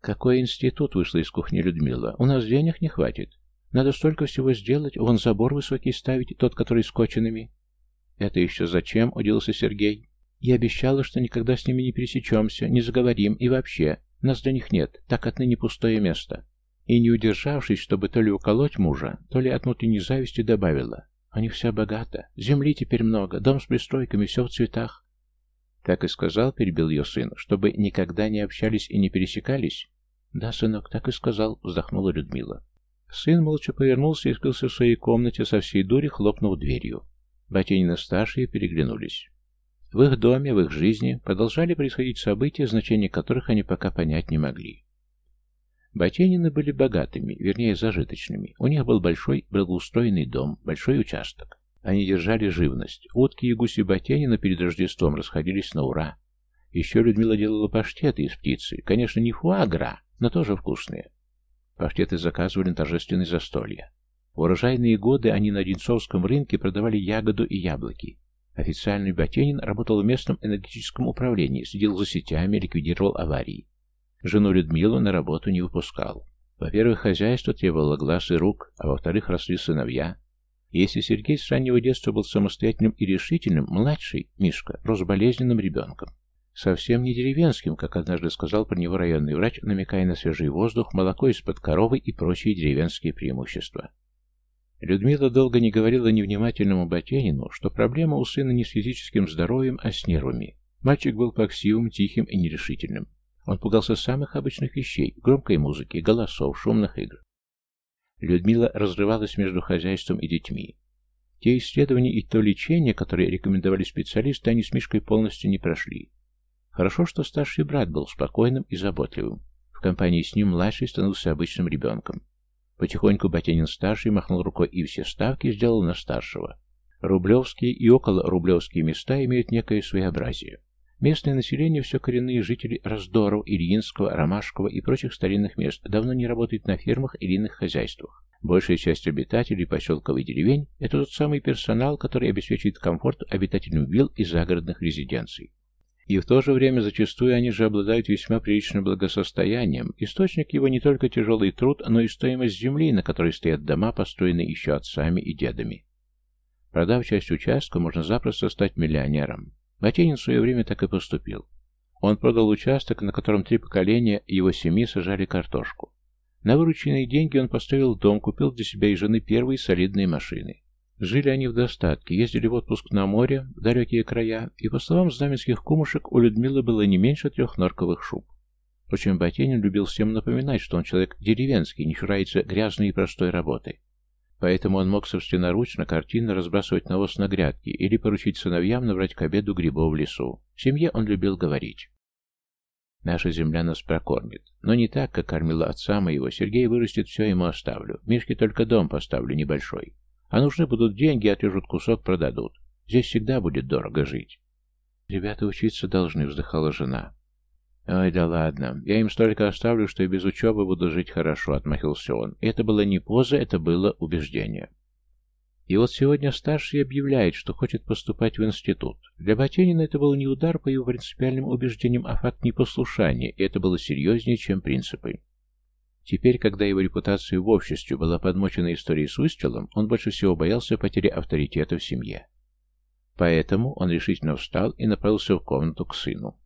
«Какой институт?» — вышла из кухни Людмила. «У нас денег не хватит. Надо столько всего сделать. Вон забор высокий ставить, тот, который с кочинами». «Это еще зачем?» — удивился Сергей. «Я обещала, что никогда с ними не пересечемся, не заговорим и вообще. Нас для них нет. Так отныне пустое место». И не удержавшись, чтобы то ли уколоть мужа, то ли от внутренней зависти добавила. «У них вся богата. Земли теперь много, дом с пристройками, все в цветах». Так и сказал, перебил ее сын, чтобы никогда не общались и не пересекались. «Да, сынок, так и сказал», — вздохнула Людмила. Сын молча повернулся и скрылся в своей комнате со всей дури, хлопнув дверью. Батянин и старшие переглянулись. В их доме, в их жизни продолжали происходить события, значение которых они пока понять не могли. Батянины были богатыми, вернее зажиточными. У них был большой благоустроенный дом, большой участок. Они держали живность. Утки и гуси Батянина перед Рождеством расходились на ура. Еще Людмила делала паштеты из птицы. Конечно, не фуагра, но тоже вкусные. Паштеты заказывали на торжественные застолья. В урожайные годы они на Одинцовском рынке продавали ягоду и яблоки. Официальный Ботенин работал в местном энергетическом управлении, следил за сетями, ликвидировал аварии. Жену Людмилу на работу не выпускал. Во-первых, хозяйство требовало глаз и рук, а во-вторых, росли сыновья. Если Сергей с раннего детства был самостоятельным и решительным, младший, Мишка, рос болезненным ребенком. Совсем не деревенским, как однажды сказал про него районный врач, намекая на свежий воздух, молоко из-под коровы и прочие деревенские преимущества. Людмила долго не говорила невнимательному Ботенину, что проблема у сына не с физическим здоровьем, а с нервами. Мальчик был плаксивым, тихим и нерешительным. Он пугался самых обычных вещей, громкой музыки, голосов, шумных игр. Людмила разрывалась между хозяйством и детьми. Те исследования и то лечение, которые рекомендовали специалисты, они с Мишкой полностью не прошли. Хорошо, что старший брат был спокойным и заботливым. В компании с ним младший становился обычным ребенком. Потихоньку Ботянин-старший махнул рукой и все ставки сделал на старшего. Рублевские и около Рублевские места имеют некое своеобразие. Местное население, все коренные жители Раздоров, Ильинского, Ромашкова и прочих старинных мест, давно не работает на фермах или иных хозяйствах. Большая часть обитателей поселков и деревень – это тот самый персонал, который обеспечивает комфорт обитателям вилл и загородных резиденций. И в то же время зачастую они же обладают весьма приличным благосостоянием. Источник его не только тяжелый труд, но и стоимость земли, на которой стоят дома, построенные еще отцами и дедами. Продав часть участка, можно запросто стать миллионером. Ботинин в свое время так и поступил. Он продал участок, на котором три поколения его семьи сажали картошку. На вырученные деньги он поставил дом, купил для себя и жены первые солидные машины. Жили они в достатке, ездили в отпуск на море, в далекие края, и, по словам знаменских кумушек, у Людмилы было не меньше трех норковых шуб. Впрочем, Ботинин любил всем напоминать, что он человек деревенский, не чурается грязной и простой работы. Поэтому он мог собственноручно картинно разбрасывать навоз на грядки или поручить сыновьям набрать к обеду грибов в лесу. В семье он любил говорить. Наша земля нас прокормит. Но не так, как кормила отца моего. Сергей вырастет, все ему оставлю. Мишке только дом поставлю небольшой. А нужны будут деньги, отрежут кусок, продадут. Здесь всегда будет дорого жить. Ребята учиться должны, вздыхала жена. «Ой, да ладно. Я им столько оставлю, что и без учебы буду жить хорошо», — отмахился он. И это было не поза, это было убеждение. И вот сегодня старший объявляет, что хочет поступать в институт. Для Ботенина это был не удар по его принципиальным убеждениям, а факт непослушания, и это было серьезнее, чем принципы. Теперь, когда его репутация в обществе была подмочена историей с выстрелом, он больше всего боялся потери авторитета в семье. Поэтому он решительно встал и направился в комнату к сыну.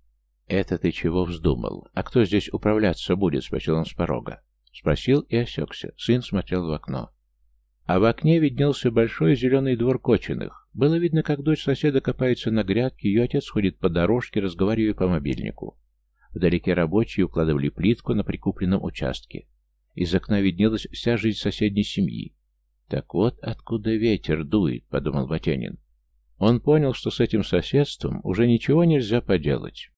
«Это ты чего вздумал? А кто здесь управляться будет?» — спросил он с порога. Спросил и осекся. Сын смотрел в окно. А в окне виднелся большой зеленый двор Кочиных. Было видно, как дочь соседа копается на грядке, ее отец ходит по дорожке, разговаривая по мобильнику. Вдалеке рабочие укладывали плитку на прикупленном участке. Из окна виднелась вся жизнь соседней семьи. «Так вот откуда ветер дует», — подумал Батянин. Он понял, что с этим соседством уже ничего нельзя поделать.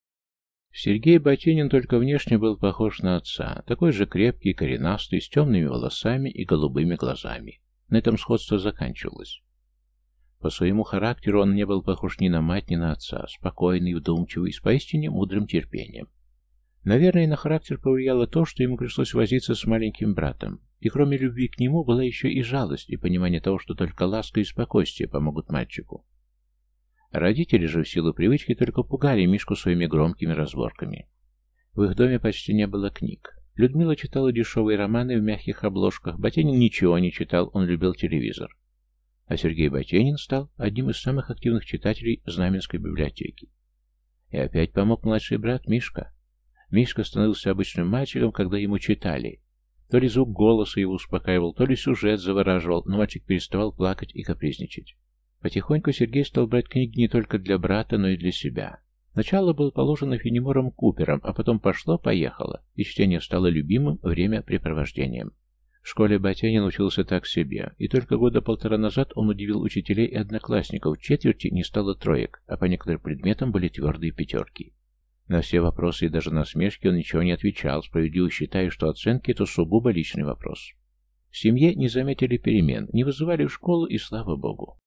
Сергей Ботинин только внешне был похож на отца, такой же крепкий, коренастый, с темными волосами и голубыми глазами. На этом сходство заканчивалось. По своему характеру он не был похож ни на мать, ни на отца, спокойный, вдумчивый, с поистине мудрым терпением. Наверное, на характер повлияло то, что ему пришлось возиться с маленьким братом, и кроме любви к нему была еще и жалость и понимание того, что только ласка и спокойствие помогут мальчику. Родители же в силу привычки только пугали Мишку своими громкими разборками. В их доме почти не было книг. Людмила читала дешевые романы в мягких обложках, Ботенин ничего не читал, он любил телевизор. А Сергей Ботенин стал одним из самых активных читателей Знаменской библиотеки. И опять помог младший брат Мишка. Мишка становился обычным мальчиком, когда ему читали. То ли звук голоса его успокаивал, то ли сюжет завораживал, но мальчик переставал плакать и капризничать. Потихоньку Сергей стал брать книги не только для брата, но и для себя. Начало было положено Фенемором Купером, а потом пошло-поехало, и чтение стало любимым времяпрепровождением. В школе Батянин учился так себе, и только года полтора назад он удивил учителей и одноклассников. Четверти не стало троек, а по некоторым предметам были твердые пятерки. На все вопросы и даже на смешки он ничего не отвечал, справедливо считая, что оценки – это сугубо личный вопрос. В семье не заметили перемен, не вызывали в школу, и слава богу.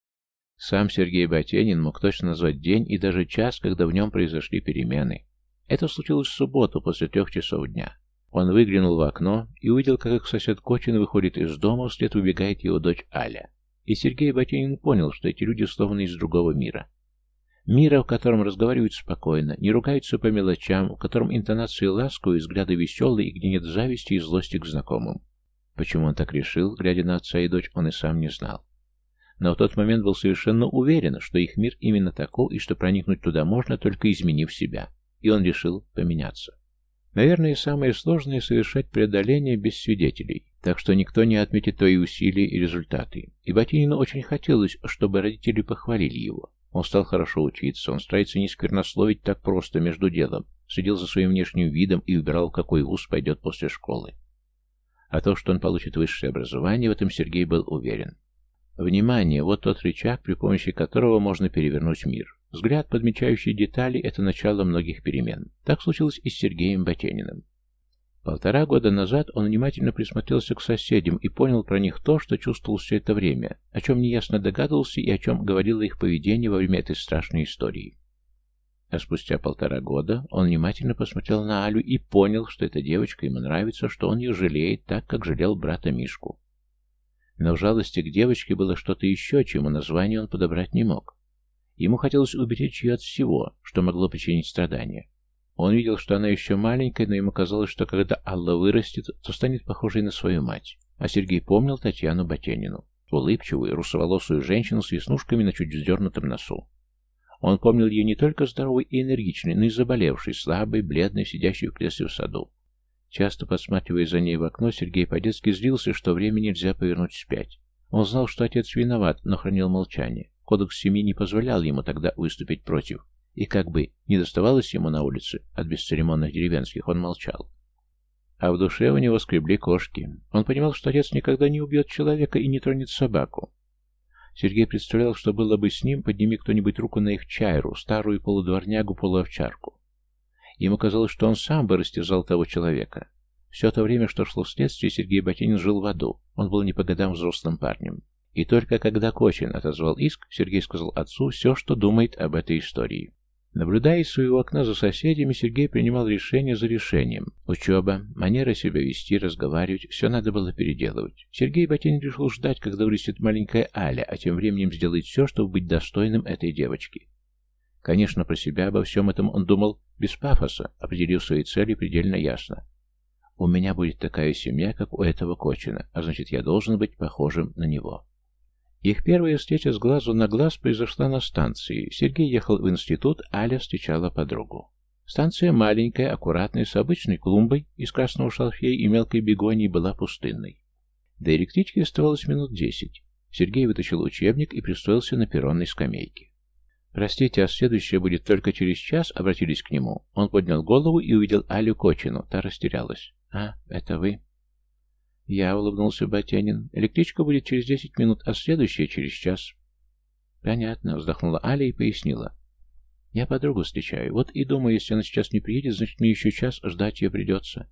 Сам Сергей Ботенин мог точно назвать день и даже час, когда в нем произошли перемены. Это случилось в субботу после трех часов дня. Он выглянул в окно и увидел, как их сосед Кочин выходит из дома, вслед убегает его дочь Аля. И Сергей Ботенин понял, что эти люди словно из другого мира. Мира, в котором разговаривают спокойно, не ругаются по мелочам, в котором интонации ласковые, взгляды веселые и где нет зависти и злости к знакомым. Почему он так решил, глядя на отца и дочь, он и сам не знал но в тот момент был совершенно уверен, что их мир именно таков и что проникнуть туда можно, только изменив себя. И он решил поменяться. Наверное, самое сложное — совершать преодоление без свидетелей, так что никто не отметит твои усилия и результаты. И Ботинину очень хотелось, чтобы родители похвалили его. Он стал хорошо учиться, он старается не сквернословить так просто между делом, следил за своим внешним видом и выбирал, какой вуз пойдет после школы. А то, что он получит высшее образование, в этом Сергей был уверен. Внимание, вот тот рычаг, при помощи которого можно перевернуть мир. Взгляд, подмечающий детали, это начало многих перемен. Так случилось и с Сергеем Ботениным. Полтора года назад он внимательно присмотрелся к соседям и понял про них то, что чувствовал все это время, о чем неясно догадывался и о чем говорило их поведение во время этой страшной истории. А спустя полтора года он внимательно посмотрел на Алю и понял, что эта девочка ему нравится, что он ее жалеет так, как жалел брата Мишку. Но в жалости к девочке было что-то еще, чему название он подобрать не мог. Ему хотелось уберечь ее от всего, что могло причинить страдания. Он видел, что она еще маленькая, но ему казалось, что когда Алла вырастет, то станет похожей на свою мать. А Сергей помнил Татьяну Батенину, улыбчивую, русоволосую женщину с веснушками на чуть вздернутом носу. Он помнил ее не только здоровой и энергичной, но и заболевшей, слабой, бледной, сидящей в кресле в саду. Часто подсматривая за ней в окно, Сергей по-детски злился, что время нельзя повернуть вспять. Он знал, что отец виноват, но хранил молчание. Кодекс семьи не позволял ему тогда выступить против. И как бы не доставалось ему на улице от бесцеремонных деревенских, он молчал. А в душе у него скребли кошки. Он понимал, что отец никогда не убьет человека и не тронет собаку. Сергей представлял, что было бы с ним, подними кто-нибудь руку на их чайру, старую полудворнягу-полуовчарку. Ему казалось, что он сам бы растерзал того человека. Все то время, что шло следствие, Сергей Ботинин жил в аду. Он был не по годам взрослым парнем. И только когда Кочин отозвал иск, Сергей сказал отцу все, что думает об этой истории. Наблюдая из своего окна за соседями, Сергей принимал решение за решением. Учеба, манера себя вести, разговаривать, все надо было переделывать. Сергей Ботин решил ждать, когда вырастет маленькая Аля, а тем временем сделать все, чтобы быть достойным этой девочки. Конечно, про себя обо всем этом он думал без пафоса, определил свои цели предельно ясно. У меня будет такая семья, как у этого Кочина, а значит, я должен быть похожим на него. Их первая встреча с глазу на глаз произошла на станции. Сергей ехал в институт, Аля встречала подругу. Станция маленькая, аккуратная, с обычной клумбой из красного шалфея и мелкой бегонии была пустынной. До электрички оставалось минут десять. Сергей вытащил учебник и пристроился на перронной скамейке. «Простите, а следующее будет только через час?» — обратились к нему. Он поднял голову и увидел Алю Кочину. Та растерялась. «А, это вы?» «Я», — улыбнулся Батянин. «Электричка будет через десять минут, а следующая через час». «Понятно», — вздохнула Аля и пояснила. «Я подругу встречаю. Вот и думаю, если она сейчас не приедет, значит, мне еще час ждать ее придется».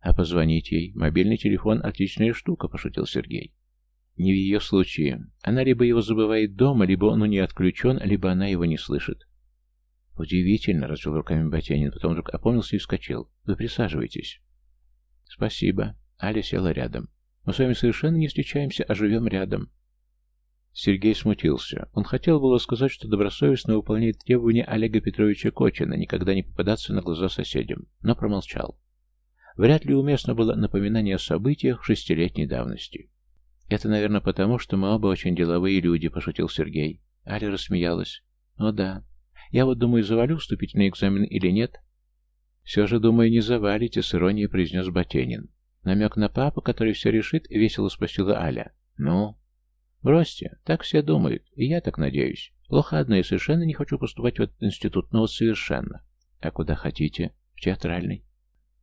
«А позвонить ей? Мобильный телефон — отличная штука», — пошутил Сергей. «Не в ее случае. Она либо его забывает дома, либо он у нее отключен, либо она его не слышит». «Удивительно», — развел руками Батянин, потом вдруг опомнился и вскочил. «Вы присаживайтесь». «Спасибо». Аля села рядом. «Мы с вами совершенно не встречаемся, а живем рядом». Сергей смутился. Он хотел было сказать, что добросовестно выполняет требования Олега Петровича Кочина никогда не попадаться на глаза соседям, но промолчал. Вряд ли уместно было напоминание о событиях шестилетней давности. «Это, наверное, потому, что мы оба очень деловые люди», — пошутил Сергей. Аля рассмеялась. «О да. Я вот думаю, завалю вступительный экзамен или нет?» «Все же, думаю, не завалите», — с иронией произнес Батенин. Намек на папу, который все решит, весело спросила Аля. «Ну?» «Бросьте, так все думают, и я так надеюсь. Плохо одно, я совершенно не хочу поступать в этот институт, ну вот совершенно. А куда хотите? В театральный?»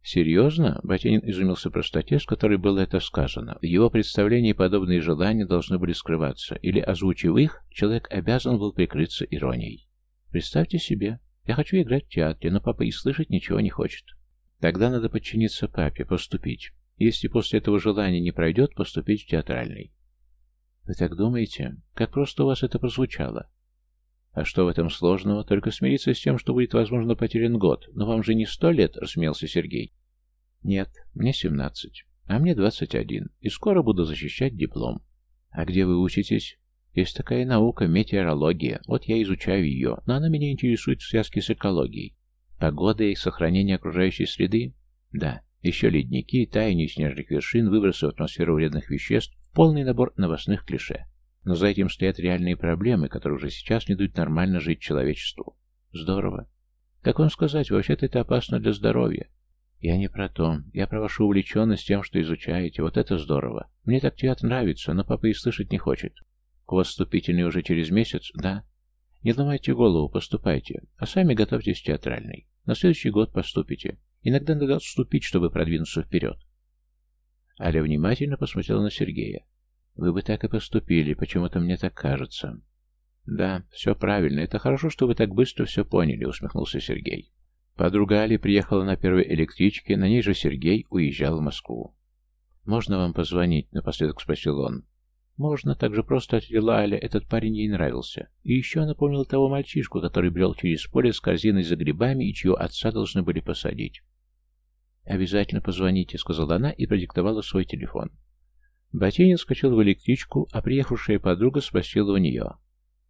«Серьезно?» — Батенин изумился простоте, с которой было это сказано. В его представлении подобные желания должны были скрываться, или, озвучив их, человек обязан был прикрыться иронией. «Представьте себе, я хочу играть в театре, но папа и слышать ничего не хочет. Тогда надо подчиниться папе, поступить. Если после этого желания не пройдет, поступить в театральный. Вы так думаете? Как просто у вас это прозвучало? А что в этом сложного? Только смириться с тем, что будет, возможно, потерян год. Но вам же не сто лет, рассмеялся Сергей. Нет, мне семнадцать. А мне двадцать один. И скоро буду защищать диплом. А где вы учитесь? Есть такая наука, метеорология. Вот я изучаю ее, но она меня интересует в связке с экологией. Погода и сохранение окружающей среды? Да. Еще ледники, таяние снежных вершин, выбросы в атмосферу вредных веществ, полный набор новостных клише. Но за этим стоят реальные проблемы, которые уже сейчас не дают нормально жить человечеству. Здорово. Как вам сказать, вообще-то это опасно для здоровья. Я не про то. Я про вашу увлеченность тем, что изучаете. Вот это здорово. Мне так театр нравится, но папа и слышать не хочет. У вас вступительный уже через месяц, да? Не ломайте голову, поступайте. А сами готовьтесь театральный. На следующий год поступите. Иногда надо отступить, чтобы продвинуться вперед. Аля внимательно посмотрела на Сергея. «Вы бы так и поступили, почему-то мне так кажется». «Да, все правильно. Это хорошо, что вы так быстро все поняли», — усмехнулся Сергей. Подруга Али приехала на первой электричке, на ней же Сергей уезжал в Москву. «Можно вам позвонить?» — напоследок спросил он. «Можно», — так же просто ответила Аля, этот парень ей нравился. И еще она помнила того мальчишку, который брел через поле с корзиной за грибами и чьего отца должны были посадить. «Обязательно позвоните», — сказала она и продиктовала свой телефон. Ботинин скачал в электричку, а приехавшая подруга спросила у нее.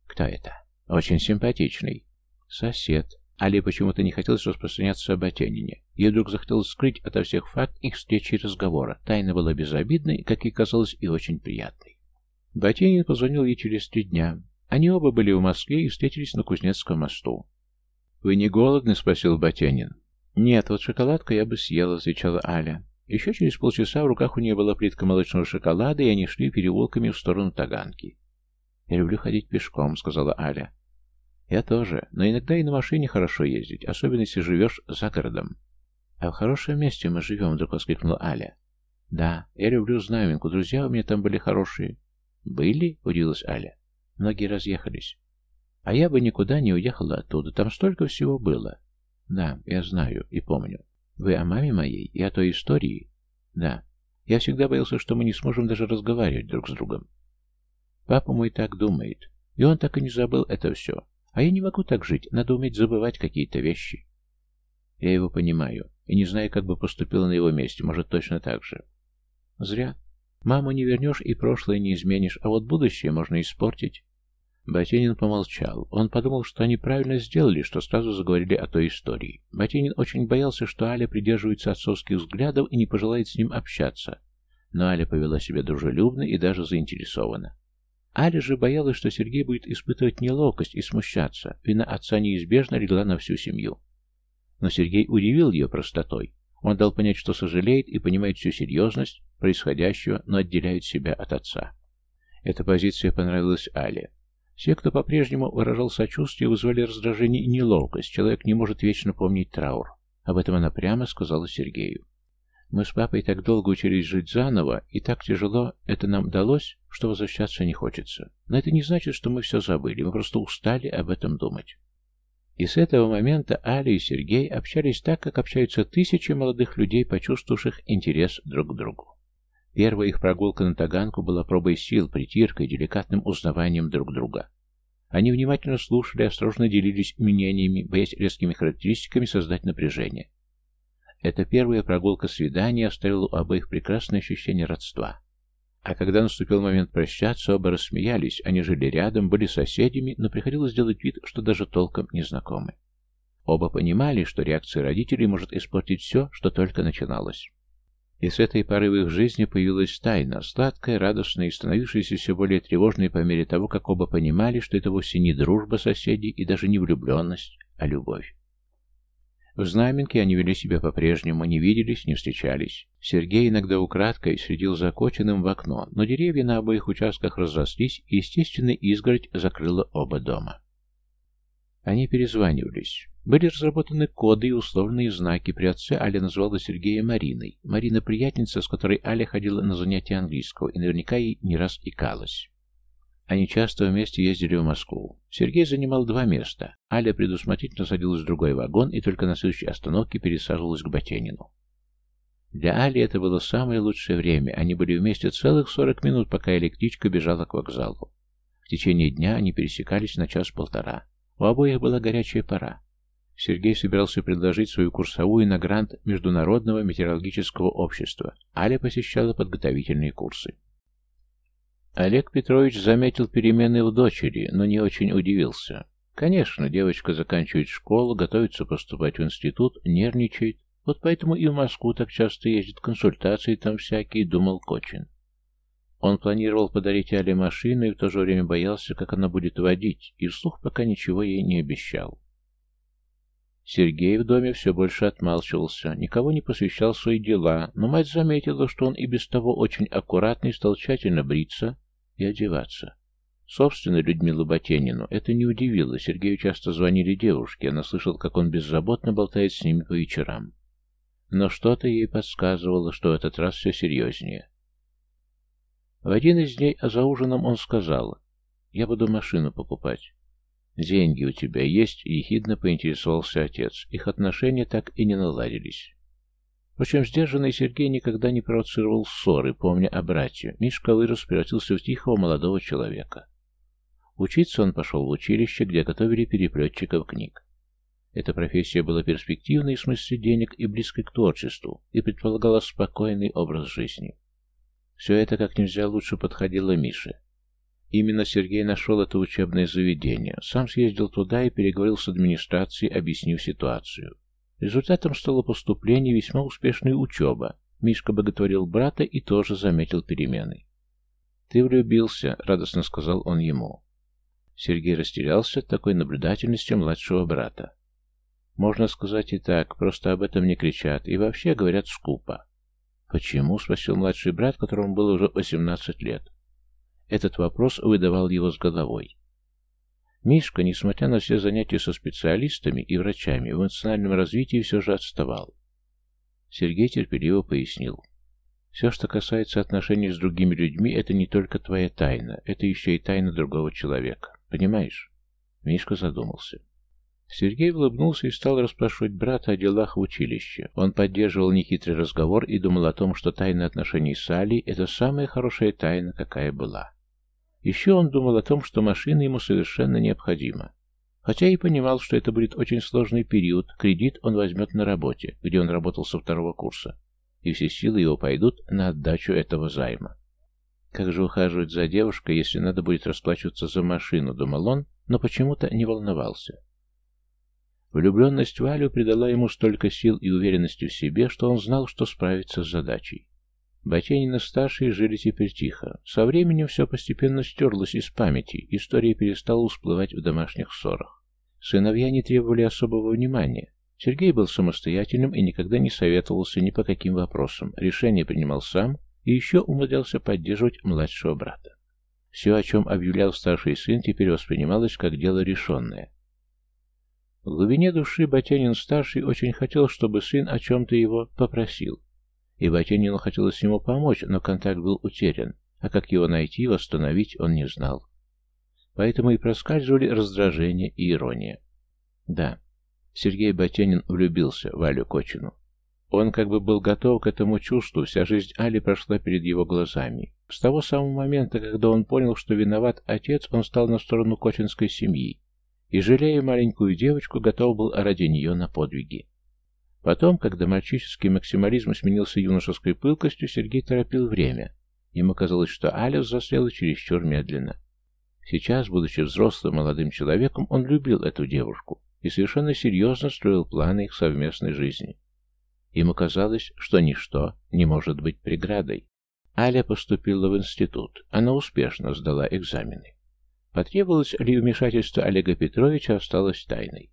«Кто это?» Очень симпатичный. Сосед. Али почему-то не хотелось распространяться об Атянине. Ей вдруг захотелось скрыть ото всех факт их встречи и разговора. Тайна была безобидной и, как ей казалось, и очень приятной. Батенин позвонил ей через три дня. Они оба были в Москве и встретились на Кузнецком мосту. «Вы не голодны?» — спросил Батянин. «Нет, вот шоколадку я бы съела», — отвечала Аля. Еще через полчаса в руках у нее была плитка молочного шоколада, и они шли переулками в сторону Таганки. «Я люблю ходить пешком», — сказала Аля. «Я тоже, но иногда и на машине хорошо ездить, особенно если живешь за городом». «А в хорошем месте мы живем», — вдруг воскликнула Аля. «Да, я люблю Знаменку, друзья у меня там были хорошие». «Были?» — удивилась Аля. «Многие разъехались». «А я бы никуда не уехала оттуда, там столько всего было». «Да, я знаю и помню. Вы о маме моей и о той истории?» «Да. Я всегда боялся, что мы не сможем даже разговаривать друг с другом». «Папа мой так думает, и он так и не забыл это все. А я не могу так жить, надо уметь забывать какие-то вещи. Я его понимаю, и не знаю, как бы поступила на его месте, может, точно так же. Зря. Маму не вернешь и прошлое не изменишь, а вот будущее можно испортить. Ботинин помолчал. Он подумал, что они правильно сделали, что сразу заговорили о той истории. Ботинин очень боялся, что Аля придерживается отцовских взглядов и не пожелает с ним общаться. Но Аля повела себя дружелюбно и даже заинтересованно. Аля же боялась, что Сергей будет испытывать неловкость и смущаться. Вина отца неизбежно легла на всю семью. Но Сергей удивил ее простотой. Он дал понять, что сожалеет и понимает всю серьезность происходящего, но отделяет себя от отца. Эта позиция понравилась Але. Все, кто по-прежнему выражал сочувствие, вызвали раздражение и неловкость. Человек не может вечно помнить траур. Об этом она прямо сказала Сергею. Мы с папой так долго учились жить заново, и так тяжело это нам далось, что возвращаться не хочется. Но это не значит, что мы все забыли, мы просто устали об этом думать. И с этого момента Али и Сергей общались так, как общаются тысячи молодых людей, почувствовавших интерес друг к другу. Первая их прогулка на Таганку была пробой сил, притиркой, деликатным узнаванием друг друга. Они внимательно слушали, осторожно делились мнениями, боясь резкими характеристиками создать напряжение. Эта первая прогулка свидания оставила у обоих прекрасное ощущение родства. А когда наступил момент прощаться, оба рассмеялись, они жили рядом, были соседями, но приходилось делать вид, что даже толком не знакомы. Оба понимали, что реакция родителей может испортить все, что только начиналось. И с этой поры в их жизни появилась тайна, сладкая, радостная и становившаяся все более тревожной по мере того, как оба понимали, что это вовсе не дружба соседей и даже не влюбленность, а любовь. В Знаменке они вели себя по-прежнему, не виделись, не встречались. Сергей иногда украдкой следил за Кочиным в окно, но деревья на обоих участках разрослись, и естественная изгородь закрыла оба дома. Они перезванивались. Были разработаны коды и условные знаки. При отце Аля назвала Сергея Мариной. Марина приятница, с которой Аля ходила на занятия английского, и наверняка ей не раз икалась. Они часто вместе ездили в Москву. Сергей занимал два места. Аля предусмотрительно садилась в другой вагон и только на следующей остановке пересаживалась к Ботенину. Для Али это было самое лучшее время. Они были вместе целых сорок минут, пока электричка бежала к вокзалу. В течение дня они пересекались на час-полтора. У обоих была горячая пора. Сергей собирался предложить свою курсовую на грант Международного метеорологического общества. Аля посещала подготовительные курсы. Олег Петрович заметил перемены в дочери, но не очень удивился. Конечно, девочка заканчивает школу, готовится поступать в институт, нервничает. Вот поэтому и в Москву так часто ездит, консультации там всякие, думал Кочин. Он планировал подарить Але машину и в то же время боялся, как она будет водить, и вслух пока ничего ей не обещал. Сергей в доме все больше отмалчивался, никого не посвящал свои дела, но мать заметила, что он и без того очень аккуратный, стал тщательно бриться и одеваться. Собственно, Людмилу Ботенину это не удивило. Сергею часто звонили девушки, она слышала, как он беззаботно болтает с ними по вечерам. Но что-то ей подсказывало, что в этот раз все серьезнее. В один из дней, а за ужином он сказал, «Я буду машину покупать». «Деньги у тебя есть?» — ехидно поинтересовался отец. Их отношения так и не наладились. Впрочем, сдержанный Сергей никогда не провоцировал ссоры, помня о брате. Мишка вырос, превратился в тихого молодого человека. Учиться он пошел в училище, где готовили переплетчиков книг. Эта профессия была перспективной в смысле денег и близкой к творчеству, и предполагала спокойный образ жизни. Все это как нельзя лучше подходило Мише. Именно Сергей нашел это учебное заведение. Сам съездил туда и переговорил с администрацией, объяснив ситуацию. Результатом стало поступление весьма успешная учеба. Мишка боготворил брата и тоже заметил перемены. «Ты влюбился», — радостно сказал он ему. Сергей растерялся от такой наблюдательности младшего брата. «Можно сказать и так, просто об этом не кричат, и вообще говорят скупо». «Почему?» — спросил младший брат, которому было уже 18 лет. Этот вопрос выдавал его с головой. Мишка, несмотря на все занятия со специалистами и врачами, в эмоциональном развитии все же отставал. Сергей терпеливо пояснил. Все, что касается отношений с другими людьми, это не только твоя тайна, это еще и тайна другого человека. Понимаешь? Мишка задумался. Сергей улыбнулся и стал расспрашивать брата о делах в училище. Он поддерживал нехитрый разговор и думал о том, что тайна отношений с Алей – это самая хорошая тайна, какая была. Еще он думал о том, что машина ему совершенно необходима. Хотя и понимал, что это будет очень сложный период, кредит он возьмет на работе, где он работал со второго курса, и все силы его пойдут на отдачу этого займа. Как же ухаживать за девушкой, если надо будет расплачиваться за машину, думал он, но почему-то не волновался. Влюбленность в Алю придала ему столько сил и уверенности в себе, что он знал, что справится с задачей. Батянина-старшие жили теперь тихо. Со временем все постепенно стерлось из памяти, история перестала всплывать в домашних ссорах. Сыновья не требовали особого внимания. Сергей был самостоятельным и никогда не советовался ни по каким вопросам, решения принимал сам и еще умудрялся поддерживать младшего брата. Все, о чем объявлял старший сын, теперь воспринималось как дело решенное. В глубине души Батянин-старший очень хотел, чтобы сын о чем-то его попросил. И Батянину хотелось ему помочь, но контакт был утерян, а как его найти и восстановить он не знал. Поэтому и проскальзывали раздражение и ирония. Да, Сергей Батянин влюбился в Алю Кочину. Он как бы был готов к этому чувству, вся жизнь Али прошла перед его глазами. С того самого момента, когда он понял, что виноват отец, он стал на сторону кочинской семьи и, жалея маленькую девочку, готов был ради нее на подвиги. Потом, когда мальчишеский максимализм сменился юношеской пылкостью, Сергей торопил время. Ему казалось, что Аля взрослела чересчур медленно. Сейчас, будучи взрослым молодым человеком, он любил эту девушку и совершенно серьезно строил планы их совместной жизни. Ему казалось, что ничто не может быть преградой. Аля поступила в институт. Она успешно сдала экзамены. Потребовалось ли вмешательство Олега Петровича, осталось тайной.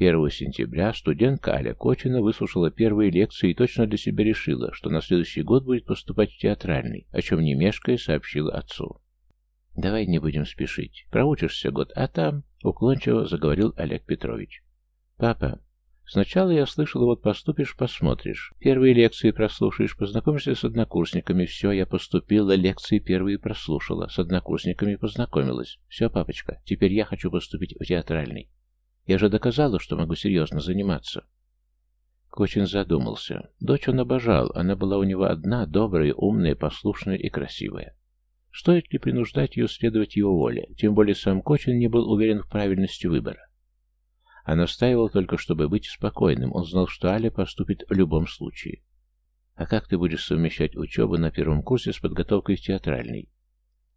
1 сентября студентка Аля Кочина выслушала первые лекции и точно для себя решила, что на следующий год будет поступать в театральный, о чем не мешкая сообщила отцу. «Давай не будем спешить. Проучишься год, а там...» — уклончиво заговорил Олег Петрович. «Папа, Сначала я слышала, вот поступишь, посмотришь. Первые лекции прослушаешь, познакомишься с однокурсниками. Все, я поступила, лекции первые прослушала. С однокурсниками познакомилась. Все, папочка, теперь я хочу поступить в театральный. Я же доказала, что могу серьезно заниматься. Кочин задумался. Дочь он обожал, она была у него одна, добрая, умная, послушная и красивая. Стоит ли принуждать ее следовать его воле? Тем более сам Кочин не был уверен в правильности выбора. А настаивал только, чтобы быть спокойным. Он знал, что Аля поступит в любом случае. «А как ты будешь совмещать учебу на первом курсе с подготовкой в театральной?»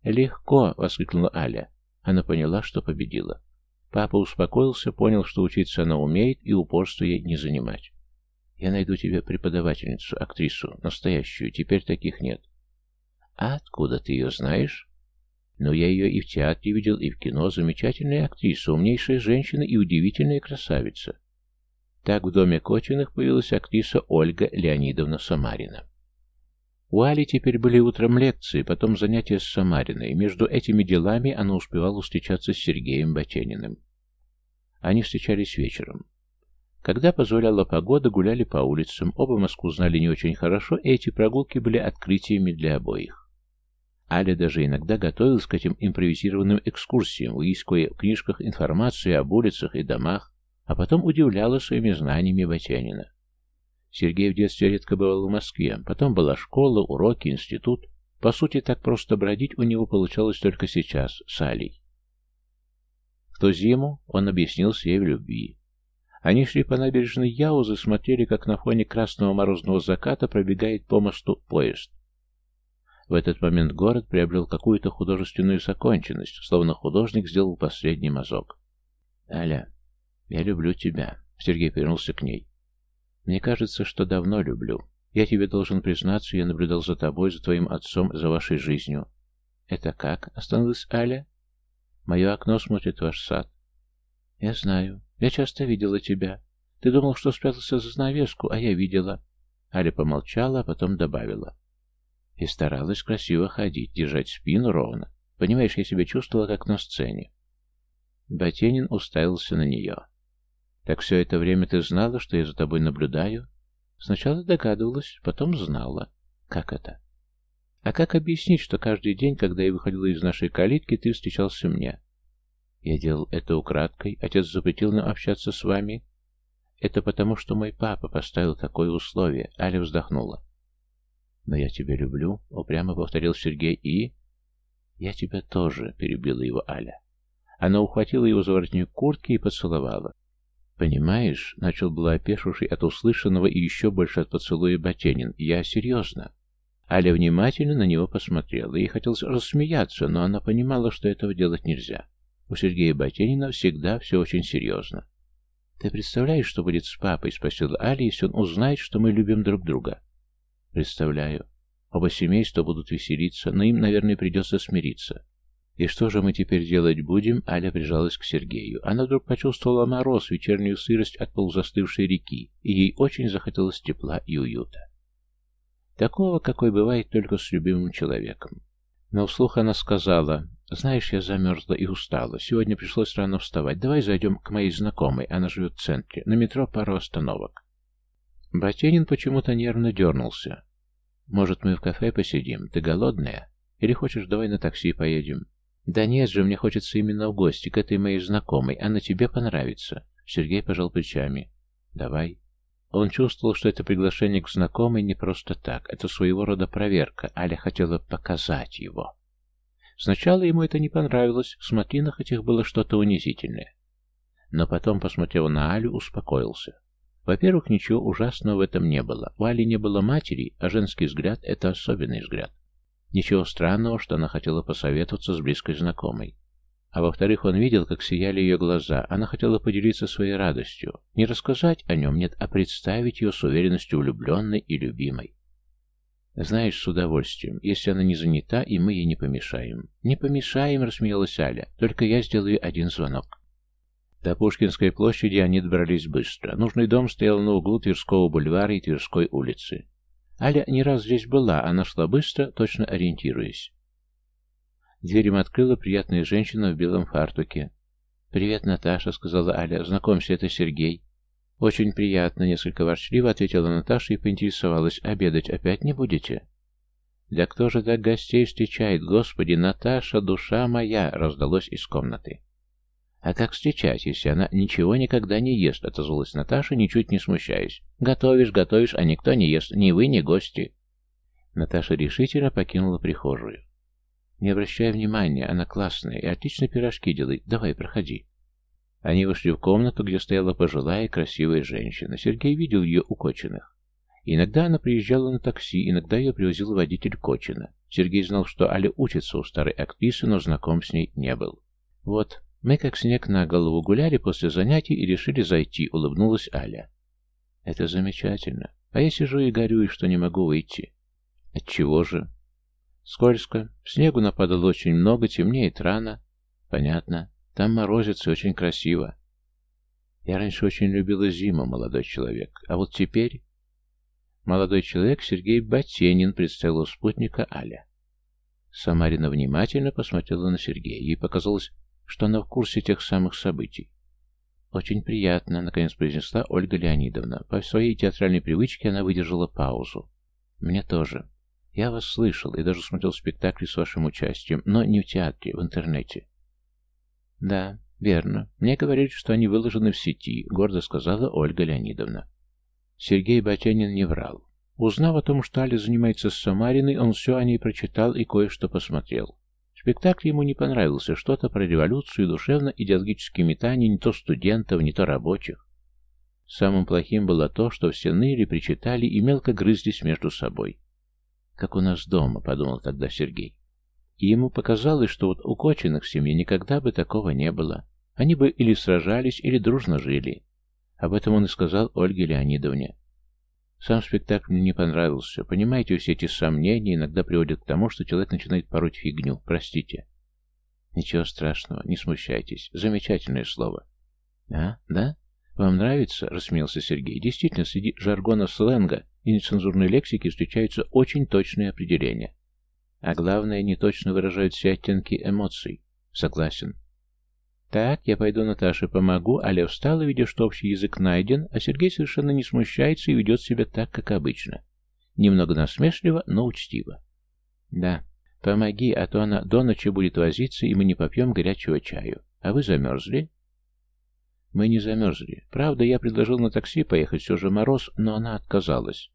«Легко!» — воскликнула Аля. Она поняла, что победила. Папа успокоился, понял, что учиться она умеет, и упорство ей не занимать. «Я найду тебе преподавательницу, актрису, настоящую, теперь таких нет». «А откуда ты ее знаешь?» Но я ее и в театре видел, и в кино. Замечательная актриса, умнейшая женщина и удивительная красавица. Так в доме Кочиных появилась актриса Ольга Леонидовна Самарина. У Али теперь были утром лекции, потом занятия с Самариной. Между этими делами она успевала встречаться с Сергеем Бачениным. Они встречались вечером. Когда позволяла погода, гуляли по улицам. Оба Москву знали не очень хорошо, и эти прогулки были открытиями для обоих. Аля даже иногда готовилась к этим импровизированным экскурсиям, выискивая в книжках информацию об улицах и домах, а потом удивляла своими знаниями Батянина. Сергей в детстве редко бывал в Москве, потом была школа, уроки, институт. По сути, так просто бродить у него получалось только сейчас, с Алей. В ту зиму он объяснился ей в любви. Они шли по набережной Яузы, смотрели, как на фоне красного морозного заката пробегает по мосту поезд. В этот момент город приобрел какую-то художественную законченность, словно художник сделал последний мазок. «Аля, я люблю тебя», — Сергей повернулся к ней. «Мне кажется, что давно люблю. Я тебе должен признаться, я наблюдал за тобой, за твоим отцом, за вашей жизнью». «Это как?» — остановилась Аля. «Мое окно смотрит ваш сад». «Я знаю. Я часто видела тебя. Ты думал, что спрятался за занавеску, а я видела». Аля помолчала, а потом добавила. И старалась красиво ходить, держать спину ровно. Понимаешь, я себя чувствовала, как на сцене. Ботенин уставился на нее. «Так все это время ты знала, что я за тобой наблюдаю?» «Сначала догадывалась, потом знала. Как это?» «А как объяснить, что каждый день, когда я выходила из нашей калитки, ты встречался мне?» «Я делал это украдкой. Отец запретил нам общаться с вами. Это потому, что мой папа поставил такое условие. Аля вздохнула. Но я тебя люблю, упрямо повторил Сергей и... Я тебя тоже, перебила его Аля. Она ухватила его за воротник куртки и поцеловала. «Понимаешь», — начал было опешивший от услышанного и еще больше от поцелуя Ботенин, — «я серьезно». Аля внимательно на него посмотрела. Ей хотелось рассмеяться, но она понимала, что этого делать нельзя. У Сергея Ботенина всегда все очень серьезно. «Ты представляешь, что будет с папой?» — спросила Али, если он узнает, что мы любим друг друга. «Представляю. Оба семейства будут веселиться, но им, наверное, придется смириться. И что же мы теперь делать будем?» Аля прижалась к Сергею. Она вдруг почувствовала мороз, вечернюю сырость от полузастывшей реки, и ей очень захотелось тепла и уюта. Такого, какой бывает только с любимым человеком. Но вслух она сказала, «Знаешь, я замерзла и устала. Сегодня пришлось рано вставать. Давай зайдем к моей знакомой. Она живет в центре. На метро пару остановок». Ботенин почему-то нервно дернулся. «Может, мы в кафе посидим? Ты голодная? Или хочешь, давай на такси поедем?» «Да нет же, мне хочется именно в гости, к этой моей знакомой. Она тебе понравится». Сергей пожал плечами. «Давай». Он чувствовал, что это приглашение к знакомой не просто так. Это своего рода проверка. Аля хотела показать его. Сначала ему это не понравилось, в смотринах этих было что-то унизительное. Но потом, посмотрев на Алю, успокоился. Во-первых, ничего ужасного в этом не было. У Али не было матери, а женский взгляд — это особенный взгляд. Ничего странного, что она хотела посоветоваться с близкой знакомой. А во-вторых, он видел, как сияли ее глаза. Она хотела поделиться своей радостью. Не рассказать о нем, нет, а представить ее с уверенностью влюбленной и любимой. Знаешь, с удовольствием, если она не занята, и мы ей не помешаем. Не помешаем, рассмеялась Аля, только я сделаю один звонок. До Пушкинской площади они добрались быстро. Нужный дом стоял на углу Тверского бульвара и Тверской улицы. Аля не раз здесь была, она шла быстро, точно ориентируясь. Дверь им открыла приятная женщина в белом фартуке. «Привет, Наташа», — сказала Аля. «Знакомься, это Сергей». «Очень приятно», — несколько ворчливо ответила Наташа и поинтересовалась. «Обедать опять не будете?» «Да кто же так гостей встречает? Господи, Наташа, душа моя!» — раздалось из комнаты. «А как встречать, если она ничего никогда не ест?» — отозвалась Наташа, ничуть не смущаясь. «Готовишь, готовишь, а никто не ест, ни вы, ни гости». Наташа решительно покинула прихожую. Не обращай внимания, она классная и отлично пирожки делает. Давай, проходи. Они вышли в комнату, где стояла пожилая красивая женщина. Сергей видел ее у Кочиных. Иногда она приезжала на такси, иногда ее привозил водитель Кочина. Сергей знал, что Аля учится у старой актрисы, но знаком с ней не был. «Вот, мы как снег на голову гуляли после занятий и решили зайти», — улыбнулась Аля. «Это замечательно. А я сижу и горюю, что не могу выйти». «Отчего же?» Скользко. Снегу нападало очень много, темнеет рано. Понятно. Там морозится очень красиво. Я раньше очень любила зиму, молодой человек. А вот теперь... Молодой человек Сергей Батенин представил спутника Аля. Самарина внимательно посмотрела на Сергея. Ей показалось, что она в курсе тех самых событий. «Очень приятно», — наконец произнесла Ольга Леонидовна. По своей театральной привычке она выдержала паузу. «Мне тоже. Я вас слышал и даже смотрел спектакли с вашим участием, но не в театре, в интернете. Да, верно. Мне говорили, что они выложены в сети, гордо сказала Ольга Леонидовна. Сергей Батянин не врал. Узнав о том, что Аля занимается с Самариной, он все о ней прочитал и кое-что посмотрел. Спектакль ему не понравился, что-то про революцию и душевно-идеологические метания не то студентов, не то рабочих. Самым плохим было то, что все ныли, причитали и мелко грызлись между собой. как у нас дома», — подумал тогда Сергей. И ему показалось, что вот у Кочиных в семье никогда бы такого не было. Они бы или сражались, или дружно жили. Об этом он и сказал Ольге Леонидовне. Сам спектакль мне не понравился. Понимаете, все эти сомнения иногда приводят к тому, что человек начинает пороть фигню. Простите. Ничего страшного, не смущайтесь. Замечательное слово. А, да? Вам нравится? Рассмеялся Сергей. Действительно, среди жаргона сленга и нецензурной лексики встречаются очень точные определения. А главное, не точно выражают все оттенки эмоций. Согласен. «Так, я пойду Наташе помогу», а Лев встала, видя, что общий язык найден, а Сергей совершенно не смущается и ведет себя так, как обычно. Немного насмешливо, но учтиво. «Да, помоги, а то она до ночи будет возиться, и мы не попьем горячего чаю. А вы замерзли?» «Мы не замерзли. Правда, я предложил на такси поехать, все же мороз, но она отказалась».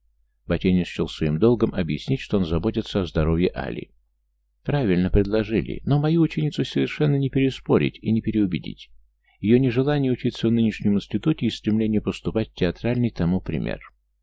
Ботинин счел своим долгом объяснить, что он заботится о здоровье Али. Правильно предложили, но мою ученицу совершенно не переспорить и не переубедить. Ее нежелание учиться в нынешнем институте и стремление поступать в театральный тому пример.